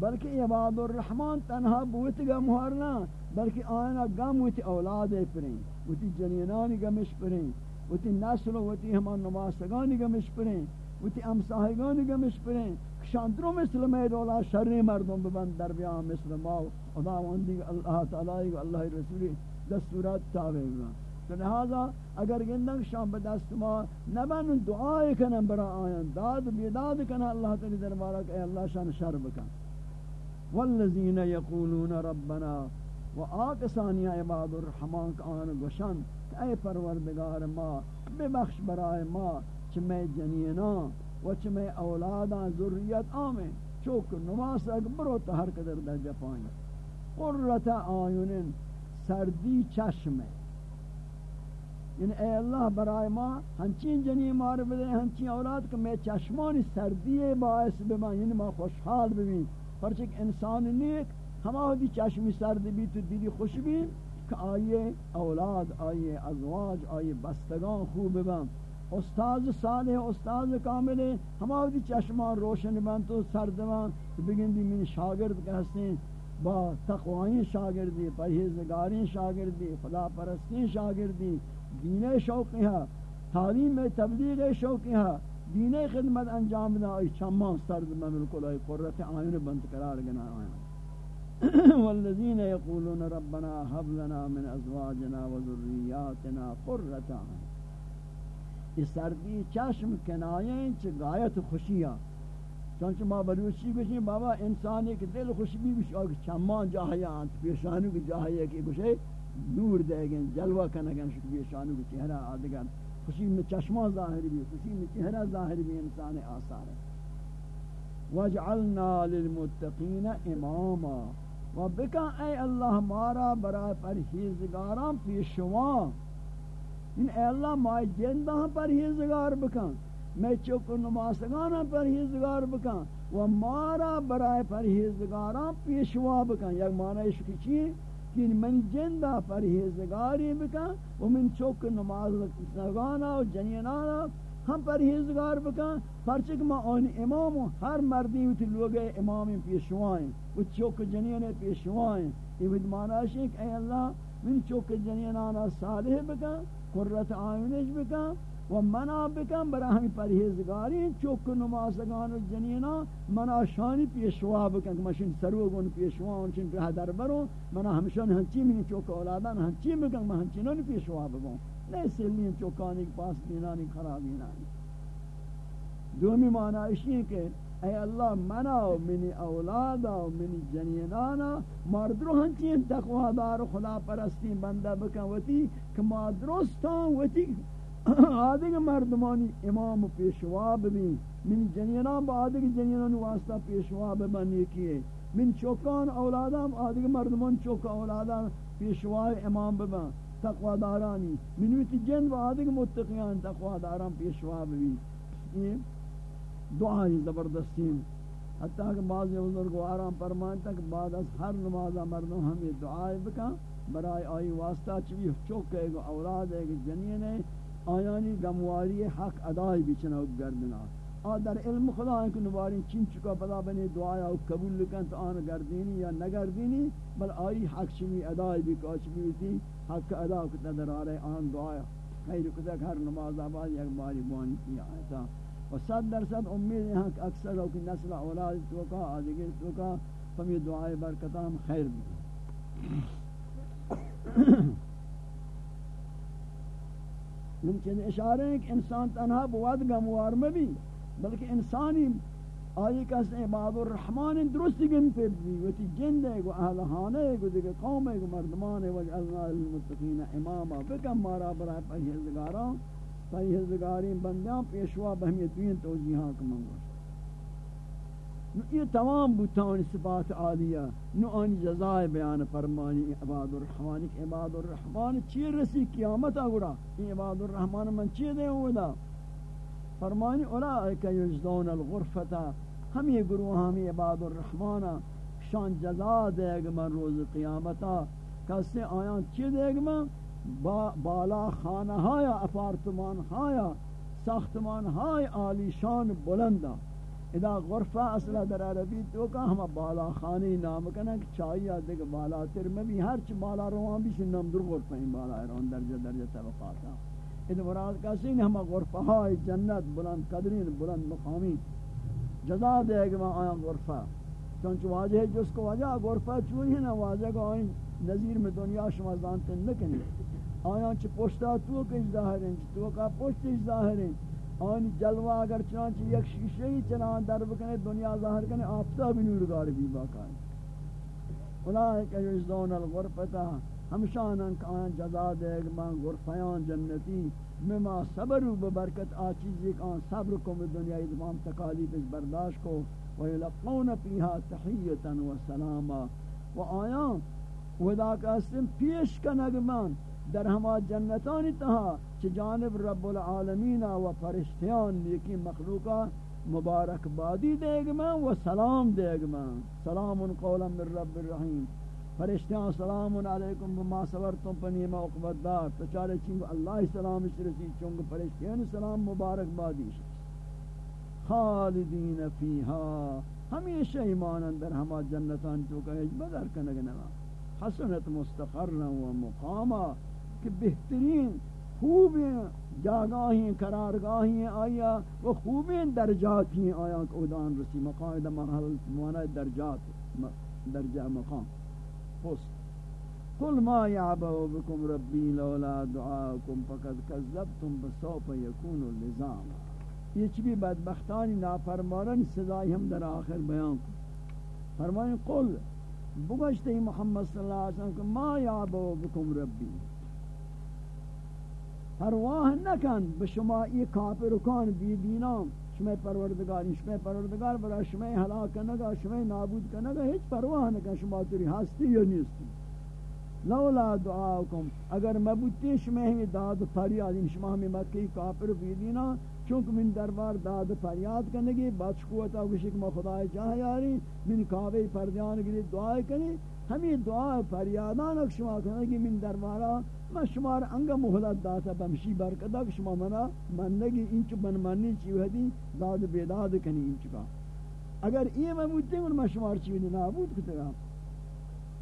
بلکہ عباد الرحمن تنہا بوت گا مہرنا بلکہ آئینا گم وتی اولاد پریں وتی جنینانی گمش پریں وتی نسل وتی ہمان نماسگانی گمش پریں وتی امساہگانی گمش پریں شاندرو مثل میں دولا شرری مردم ببند در بیان مثل ما خدا واندی اللہ تعالی و اللہ رسولی دستورات تابع بنا تو لہذا اگر گندن شام بدست ما نبن دعای کنن برا آیان، داد بیداد کنن اللہ تعالی دربارہ کہ اے اللہ شان شر بکن۔ والذین یقولون ربنا و آکسانی عباد الرحمن کان گشن اے پروردگار ما، ببخش برائے ما چمے جنینا و چمے اولادا ذریت آمیں چوک نماز اکبرو تہر قدر در جپائیں قررت آیونن سردی چشم. یعنی اے اللہ برائے ما ہنچین جنی مار بدے ہنچین اولاد کہ میں چشمانی سردی باعث بما یعنی ما خوشحال ببین. پرچک انسان نیک ہما دی چشمی سرد بھی تو دیدی خوش بھی کہ آئیے اولاد آئیے ازواج آئیے بستگان خوب بن استاذ صالح، استاذ کامل ہما دی چشمان روشن بن تو سرد بن. بگن دی من شاگرد کہستے با تقوائیں شاگردی پرہیزگاریں شاگردی خدا پرستیں شاگردی. دین شوقی ہے تعلیم تبلیغ شوقی ہے دین خدمت انجام دا ای چمان سرد من بالکل ای قررت آئین بند قرار گنا آئین۔ والذین یقولون ربنا حب لنا من ازواجنا و ذریاتنا قررت آئین۔ یہ سردی چشم کنائیں چھ گایت خوشیاں چونچہ ما بلوچی گوشیں بابا انسانی کے دل خوش بھی گوش، آگے چمان جاہیا آنت پیشانو کی جاہیا کی گوشے نور دے گئے جلوہ کنگن شکل پیشانو کی چہرہ آدگر خوشی میں چشمہ ظاہر بھی خوشی میں چہرہ ظاہر بھی انسان آثار ہے۔ وَجْعَلْنَا لِلْمُتَّقِينَ اماما و بکا، اے اللہ، مارا برای پرہیزگاران پیشوان ان اے اللہ، مائی جندہ پرہیزگار بکن میں چوک نمازگانا پرہیزگار بکن و مارا برای پرہیزگاران پیشوا بکن یک معنی شکی چیئے؟ کہ من جندہ پرہیزگاری بکن، و من چوک نماز نمازگانا و جنینانا ہم پرہیزگار بکن۔ پرچک ما آن امام ہر مردی ہوتی لوگ امام پیشوائیں و چوک جنین پیشوائیں یہ بھی معنی ہے اے اللہ، من چوک جنینانا صالح بکن، قررت آئینش بکن و منا بکن برای ہمی پرہیزگاری چوک نمازگان و جنینا منا شانی پیشوا بکن کہ مشین سروگون پیشوا انچین پیہ در برو. منا ہمشان ہنچی منی چوک اولادان ہنچی بکن میں ہنچینون پیشوا بکن نہیں سلیم چوکانی پاس دینانی خرابینانی. دومی معنی اشی ہے کہ اے اللہ منا و منی اولادا و منی جنینانا مردرو ہنچین تقوی دار خدا پرستی بندہ بکن وتی کہ ما درستان وتی آدھگ مردمانی امام پیشوا ببین من جنینان با آدھگ جنینان واسطہ پیشوا ببنی کیے من چوکان اولادام آدھگ مردمان چوک اولادام پیشوا امام ببن تقوی دارانی منویت جن و آدھگ متقیان تقوی داران پیشوا ببین یہ دعای زبردستین حتیٰ کہ بعض بزرگواران فرمان تک بعد از ہر نمازہ مردم ہمیں دعائے بکن۔ برای آئی واسطہ چوی چوک ہے اولاد ہے جنین ہے۔ آیانی گمواری حق ادای بچنا گردنا آ در علم خدا ہے کہ نواری چین چکا پدا بنے دعایا و قبول لکن تو آن گردینی یا نگردینی، بل آئی حق چمی ادای بھی کاچ بھی تھی حق ادا کتا در آرے آن دعایا. خیر کتا ہر نماز آباد یک باری بوانی کی آیتا و صد درصد امید ہے کہ اکثر ہو کہ نسل اولاد تو کا آدھگر تو کا، فمی دعائے برکتام خیر بھی ممکن اشارہ ہے کہ انسان تنہا بود گموار میں بھی، بلکہ انسانی آئی کس عباد الرحمن درست گن پر بھی ویتی جن ہے گو اہلہانے گو دیکھ قوم گو مردمان وجعلنا للمتقین اماما۔ بکم مارا برای پرہیزگاران پرہیزگاری بندیاں، پیشوا بہمیتوین توجیہاں کمانگوش۔ یہ تمام بوتان صفات عالیہ، نو ان جزائے بیان فرمانی عباد الرحمن عباد الرحمن چی رسی قیامت اگڑا یہ عباد الرحمن من چی دے ہودا فرمانی اولئک یجزون الغرفتا ہم یہ گروہ، ہم عباد الرحمن شان جزا دے گا من روز قیامتا کسے آیان چی دے گا من؟ با، بالا خانہ ہایا، اپارتمان ہایا، ساختمان ہایا، عالی شان بلندہ ادا غرفہ اصلہ در عربی تو کا ہم بالا خانی نام کنا کہ چاہیے دیکھ بالا تر میں بھی ہر چ بالا روان بھی نام در غرفہ ہیں بالا رون درجہ درجہ طبقات ادا مراد کا سین ہم غرفہ ہائے جنت بلند قدرین بلند مقامی۔ جزا دے گا میں آیا غرفہ۔ چونچہ واجہ جس کو واجہ غرفہ چوئی ہے نا واجہ کو آئین نظیر میں دنیا شما زانتے نکنے۔ آیا چھ پوشتا تو کش ظاہر ہیں تو کا پوشتش ظاہر ہیں۔ آن جلوہ اگر چنانچہ یک شیشے ہی چنان در بکنے، دنیا ظاہر کنے آفتاب نورگار بھی باقا ہے اولائک یجدون الغرفتا ہمشان انک آن جزا دے گمان غرفیان جنتی، مما صبرو ببرکت آچیز ایک آن صبر کو میں دنیا ادمام تکالیف اس برداشت کو ویلقون پیہا تحییتا و سلاما و آیان ودا کا اسم پیش کا نگمان در ہما جنتانی تہا چھ جانب رب العالمین و فرشتیان نیکی مخلوقا مبارک بادی دے گا و سلام دے گا سلام قولا من رب الرحیم. فرشتیان سلام علیکم بما صبرتم پنیما اقبت دار. تچارے چنگ اللہ سلام شرسی چنگ فرشتیان سلام مبارک بادی خالدین فیہا. ہمیشہ ایمان اندر ہما جنتان چوکا ہے بدر کنگنا حسنت مستقرنا و مقاما. کہ بہترین خوب جاگاہیں، قرارگاہیں آیا وہ خوبیں درجات ہیں آیا کہ ادان رسی مقام مرحل مانا درجات درجہ مقام۔ پست قل ما يعبو بكم ربي لولا دعاكم فقد كذبتم بسوف يكون اللزام یہ چی بھی بدبختانی نافرمانن سزائی ہم در آخر بیان کو فرمائیں، قل بگشتے محمد صلی اللہ علیہ وسلم کہ ما یعبو بکم ربی۔ پرواہ نکن بشما ای کافر کان بی دینام. شما پروردگار شما پروردگار برای شما ہلاک نگا شما نابود کنگا ہیچ پرواہ نکن. شما توری ہستی یا نیستی. لولا دعاکم. اگر مبوتی شما ہمیں داد فریاد. شما ہمیں مکی کافر بی دینام چونکہ من دربار داد فریاد کرنے گی بچ قوتا کشی کہ میں خدا چاہ یاری من کعبے پردیان کے لیے دعا کرنے ہمیں دعا فریادان اک شما کرنے گی من دربارا میں شمار انگا محلت داتا بمشی برکتا کہ شما منا من منگی انچ بن منی چیوہ دی داد بیداد کنی انچ کا اگر یہ میں مجھتے ہیں میں شمار چیوہ نابود کتگا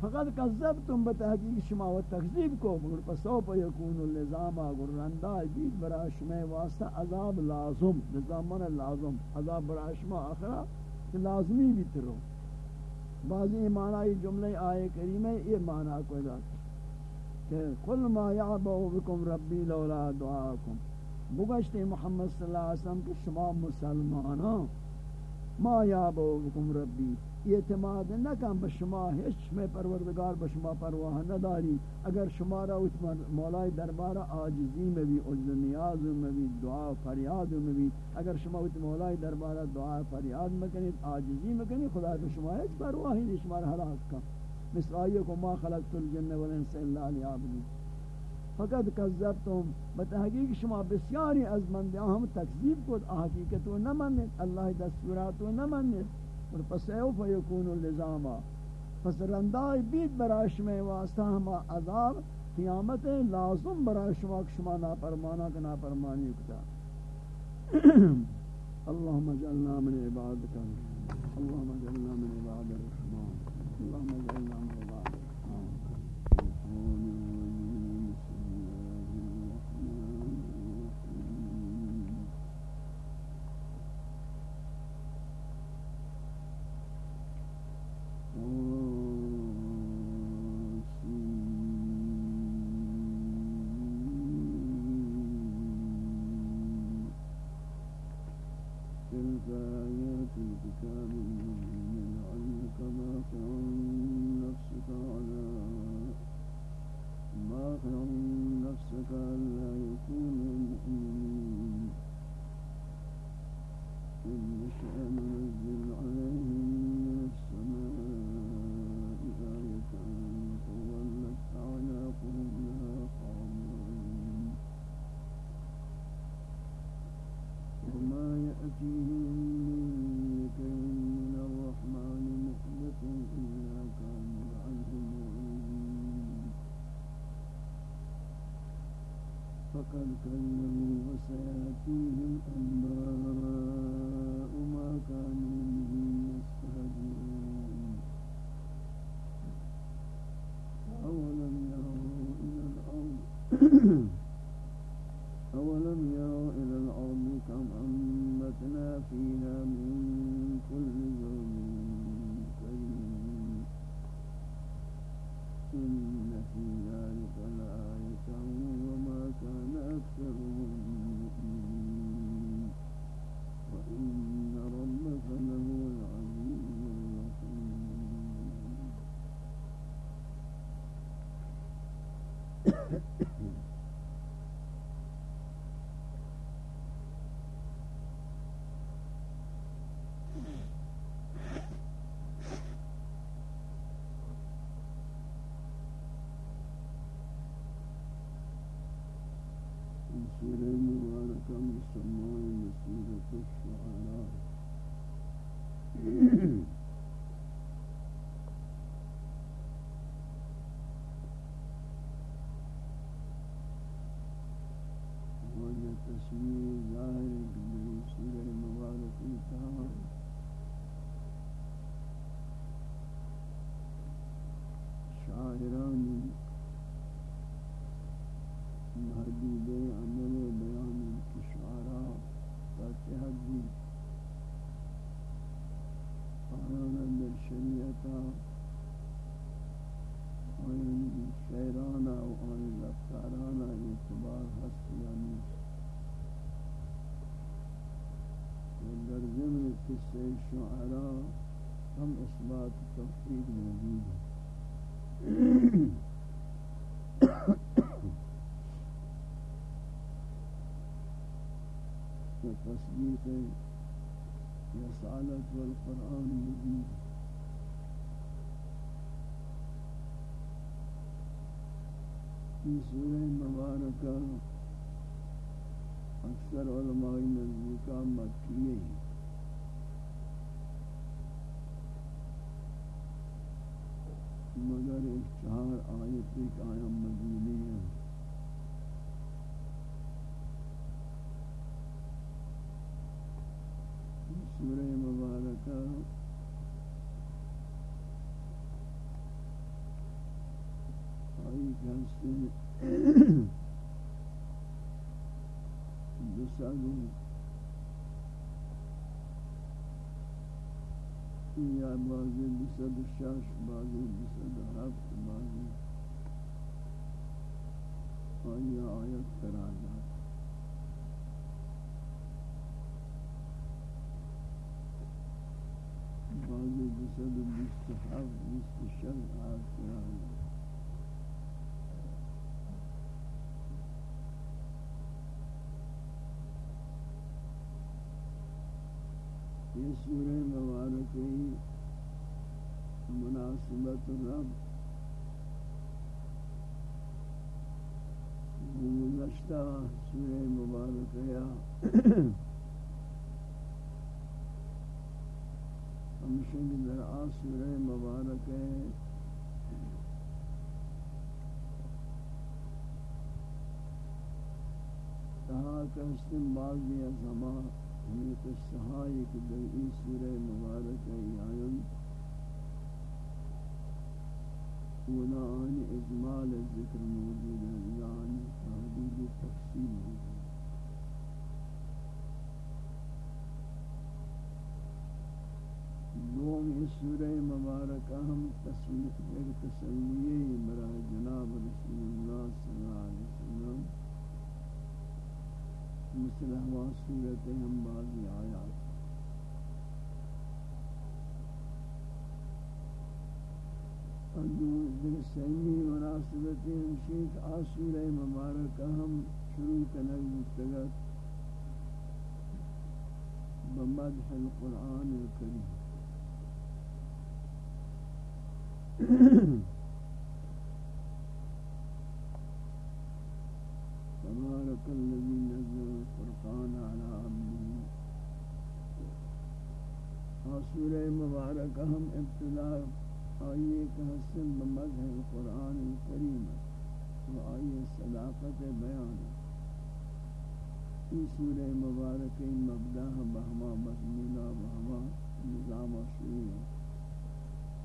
فقط کذبتم بتحقیق شما و تکذیب کو مگر پسوپ یکون اللزام اگر رندائی بید برا شما واسطہ عذاب لازم. نظامان لازم. عذاب برا شما آخرا لازمی بیت رو بعضی معنی جملے آئے کریمہ یہ معنی کو ذات کہ قل ما یعبو بکم ربی لولا دعاکم۔ بگشتے محمد صلی اللہ علیہ وسلم کہ شما مسلمانوں ما یعبو بکم ربی اعتماد نکن به شما، هیچ میں پروردگار به شما پرواہ نداری. اگر شما را مولای دربار عاجزی میں بھی عجز نیاز میں بھی دعا فریاد میں بھی اگر شما ات مولای دربار دعا فریاد میں کنید، عاجزی میں خدا به شما ہیچ پرواہ نہیں شما را ہلاک کا مثل آئیے کو ما خلقت الجن والانس الا لیعبدون. فقط کذبتم بتحقیق شما بسیاری از مندیاں ہم تکذیب کو حقیقتو نہ منید اللہ دستوراتو نہ منید اور پس اوف یکون اللزاما پس رندائی بیت برای شما واسطہ ہما عذاب قیامت لازم برای شما شما ناپرمانا کا ناپرمانی کتا. اللهم اجعلنا من عبادك اللهم اجعلنا من عباد الرحمن اللهم اجعلنا من Ooh. سورہ اثبات تفصیل موجود ہیں تصدیق رسالت والقرآن مجید یہ سورہ مبارکہ اکثر علماء نزدیکہ مکیہ ہیں مگر ایک چار آیت ایک آیا مدینی ہے۔ سورہ مبارکہ۔ آئی کہستے دسالوں یا بعضی بسد شش بعضی بسد هفت بعضی آئی آیت قرار داد بعضی بسد بست هفت بست شش آیت قرار داد یہ سورہ مبارکی مناسبت رب گزشتہ سورہ مبارکہ ہمشہ کی در آ سورہ مبارک تہا کہ استنباز دیا زمان ہمیں قصہ ہے کہ در این سورہ مبارک ای آیان اولا آن اجمال ذکر موجود ہے یعنی تحدید تفصیل موجود ہے دوم اس سورہ مبارکہ ہم تسلیہ برای جناب رسول اللہ صلی اللہ علیہ وسلم مثل ہوا صورت ہم بعضی آیات۔ در سیمی مناسبت ہمشیک آسور مبارکہ ہم شروع کنگ مستگت بمدح القرآن الکریم۔ تبارك الذي نزل الفرقان على عبده. سورہ مبارک ہم ابتدا آئیے کہ حسن بمدح القرآن الكریم و آئیے صداقت بیان یہ سورہ مبارک مبدہ بہما مضمونہ بہما نظام شروع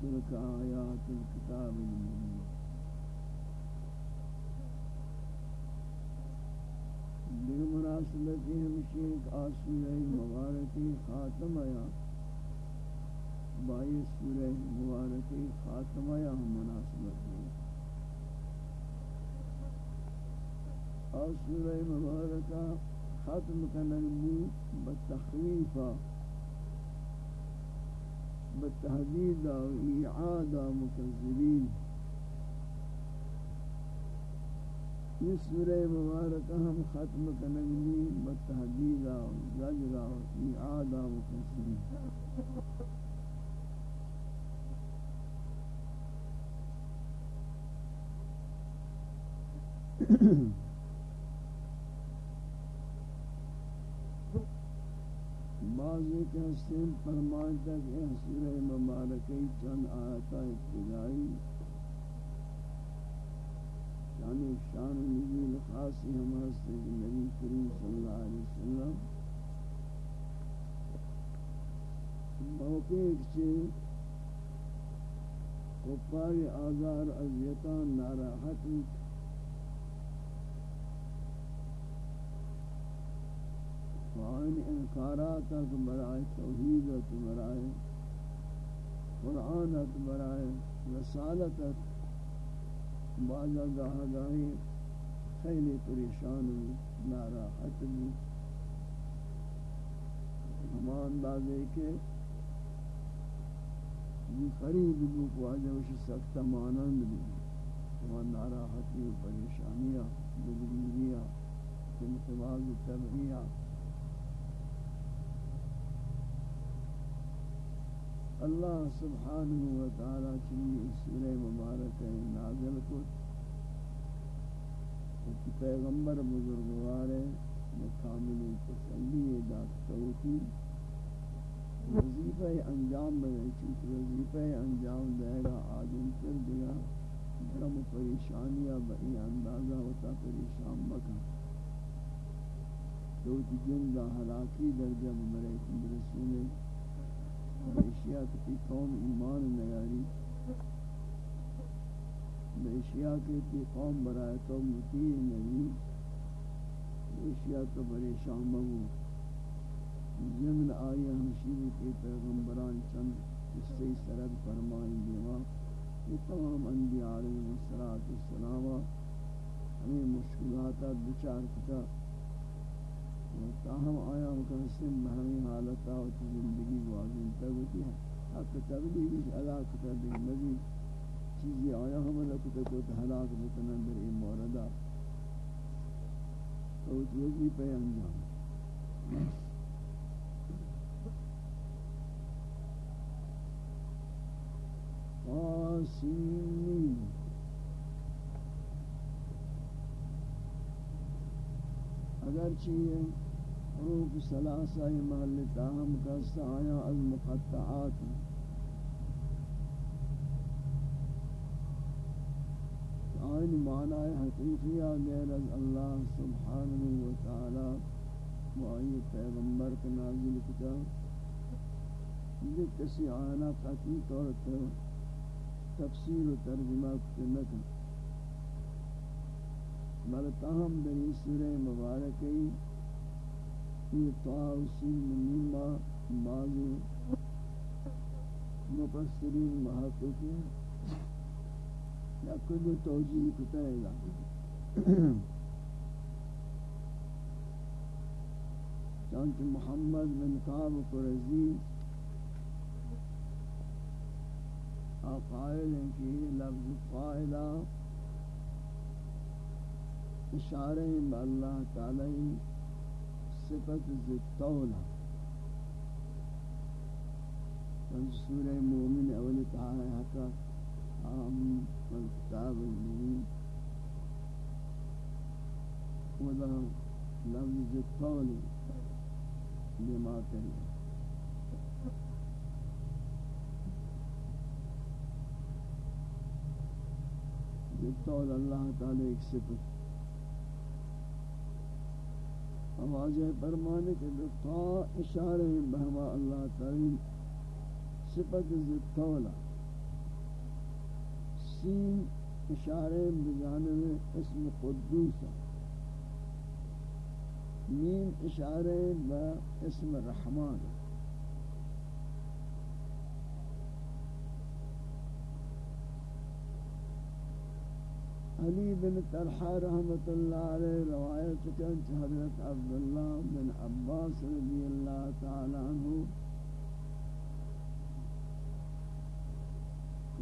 تلك آیات الكتاب المبین۔ دیگر مناسبتی ہمشی ایک آسورہ مبارکی خاتم آیا بائی سورہ مبارکی خاتم آیا ہم مناسبت ہے۔ آسورہ مبارکہ ختم کنگبو بتخویفہ بتحدید و ایعاد مکذبین۔ یہ سورہ مبارکہ ہم ختم کنگلی بتحدیدہ زجرہ اعادہ مکسری بعضی کے حسین فرمان تک یہ سورہ مبارکی چند آیتہ ابتدائی یعنی شان نزول خاصی ہم ہستے کہ نبی کریم صلی اللہ علیہ وسلم موقع ایک چیز کفار آزار ازیتان ناراحت وعن انکارات برائے توحید برائے قرآن برائے رسالت بعض گاہ گاہی خیلی پریشان ہوئی ناراحت بھی ہمان بازے کے بھی قریب بھی کو آجا وشی سخت مانند بھی وہ ناراحتی و پریشانیاں دلگیریاں انقباض طبعیہ اللہ سبحانہ و تعالی چلی سورہ مبارک نازل کو پیغمبر بزرگوار مکامل تسلی داد توفیق وظیفہ انجام بنے چونکہ وظیفہ انجام دے گا آدم کر دیا درم پریشانیاں بئی اندازہ ہوتا، پریشان مکہ تو جن دا حلاکی درجہ مرے، رسول بیشیا کی قوم ایمان نیاری بیشیا کی قوم برائے تو مطیع نہیں بیشیا تو پریشان مگو۔ جمن آئی ہمشیری کی پیغمبران چند اس سے سرد فرمائیں دیوا۔ یہ تمام انبیاء علیہ السلام ہمیں مشکلات بچار کتا۔ تاہم آیا مکنسن بہمی حالتا و زندگی واضح تک ہے۔ حق تبلیغ اس علاق تبلیغ مزید چیزی آیا ہم لکتا کو تحلاق بکنن در این موردہ تو اس وظیفہ انجام۔ قاسمین اگرچہ حروف سلاسہ محل تاہم کا سایہ المقطعات آئین معنی حقیقیہ غیر از اللہ سبحانہ وتعالی وآئی پیغمبر کا نازل کتاب یہ کسی آئینہ قطعی طور پر تفسیر و ترجمہ کتنکہ بل تاہم در یہ سورہ مبارکی یہ طاوسی ممیمہ بعضی مفسرین محققین یا کل توجیہ کتائے گا؟ چانچہ محمد بن قاب قرزی آقائل ہیں کہ لفظ قائلہ اشارے با اللہ تعالی صفت زتولا سورہ مومن اول تعالی حقا آمین والکتاب المبین وذا لفظ زتول لما کریم زتول اللہ تعالی ایک صفت واضح فرمانے کے لطا اشارے بہما اللہ تعالی صفت زتولا سین اشارے بجانب اسم قدوسا میم اشارے با اسم رحمان علی بن طلحہ رحمت اللہ علیہ روایت کن حضرت عبداللہ بن عباس رضی اللہ تعالی عنہ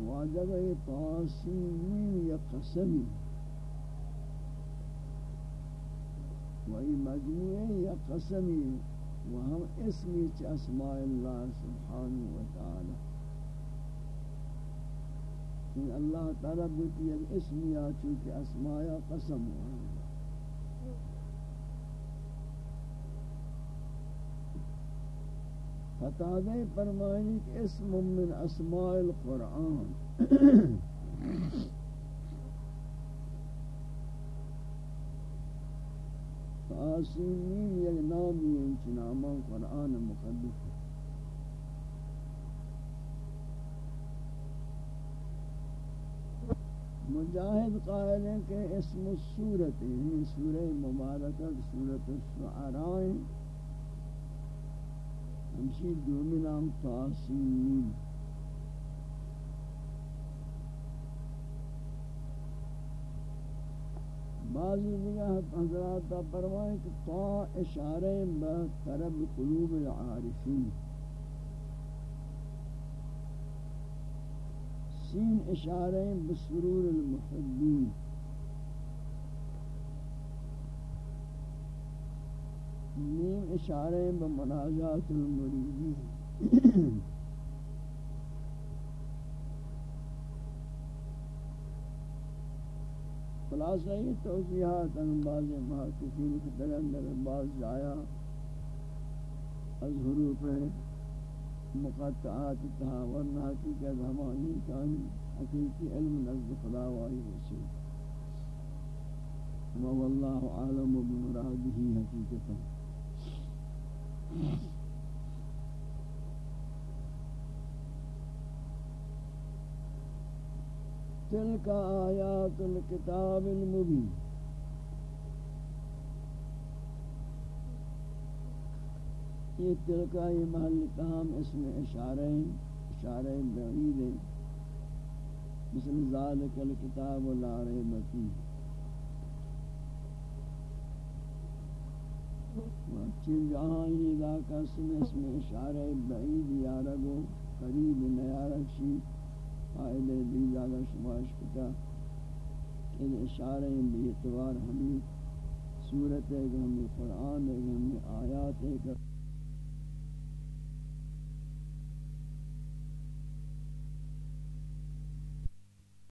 واجب تاسین یا قسمی وہی مجموعے یا قسمی وہم اسمی چ اسماء اللہ سبحانہ وتعالی کہ اللہ تعالی بوتی ایک اسم یا چونکہ اسماء قسم فتادہ فرمائنی کہ اسم من اسماء القرآن فآسینین یک نامی انچنامان قرآن مقدس مجاہد قائل ہیں کہ اسم السورت یعنی سورہ مبارکہ، سورت الشعراء۔ ہمشی دومی نام تاسین۔ بعضی دیگہ حضرات پروائیں کہ تا اشارہ با طرف قلوب العارفین۔ سین اشارے بسرور المحبین نیم اشارے بمناجات المریدین خلاصہ یہ توضیحات ان بعض محاکفین کی در بعض جایا۔ از حروف ہے مقطعات تحاورنا حقیقت ہمانی کانی حقیقی علم نزد خدا وائی رسول واللہ عالم بمراده حقیقتا. تلك آیات الكتاب المبین. یہ تلکہ محل تام اس میں اشارہ اشارہ بعید ہے مثل ذالک الكتاب لا ریب فیہ۔ چیز جہاں ہی علاقہ اسم اس میں اشارہ بعید یارگو قریب نیارک شیئ فائدہ دی زیادہ شماش کتا۔ ان اشارے بھی اعتبار ہمیں صورت ہے کہ ہمیں قرآن ہے کہ ہمیں آیات ہے۔ کہ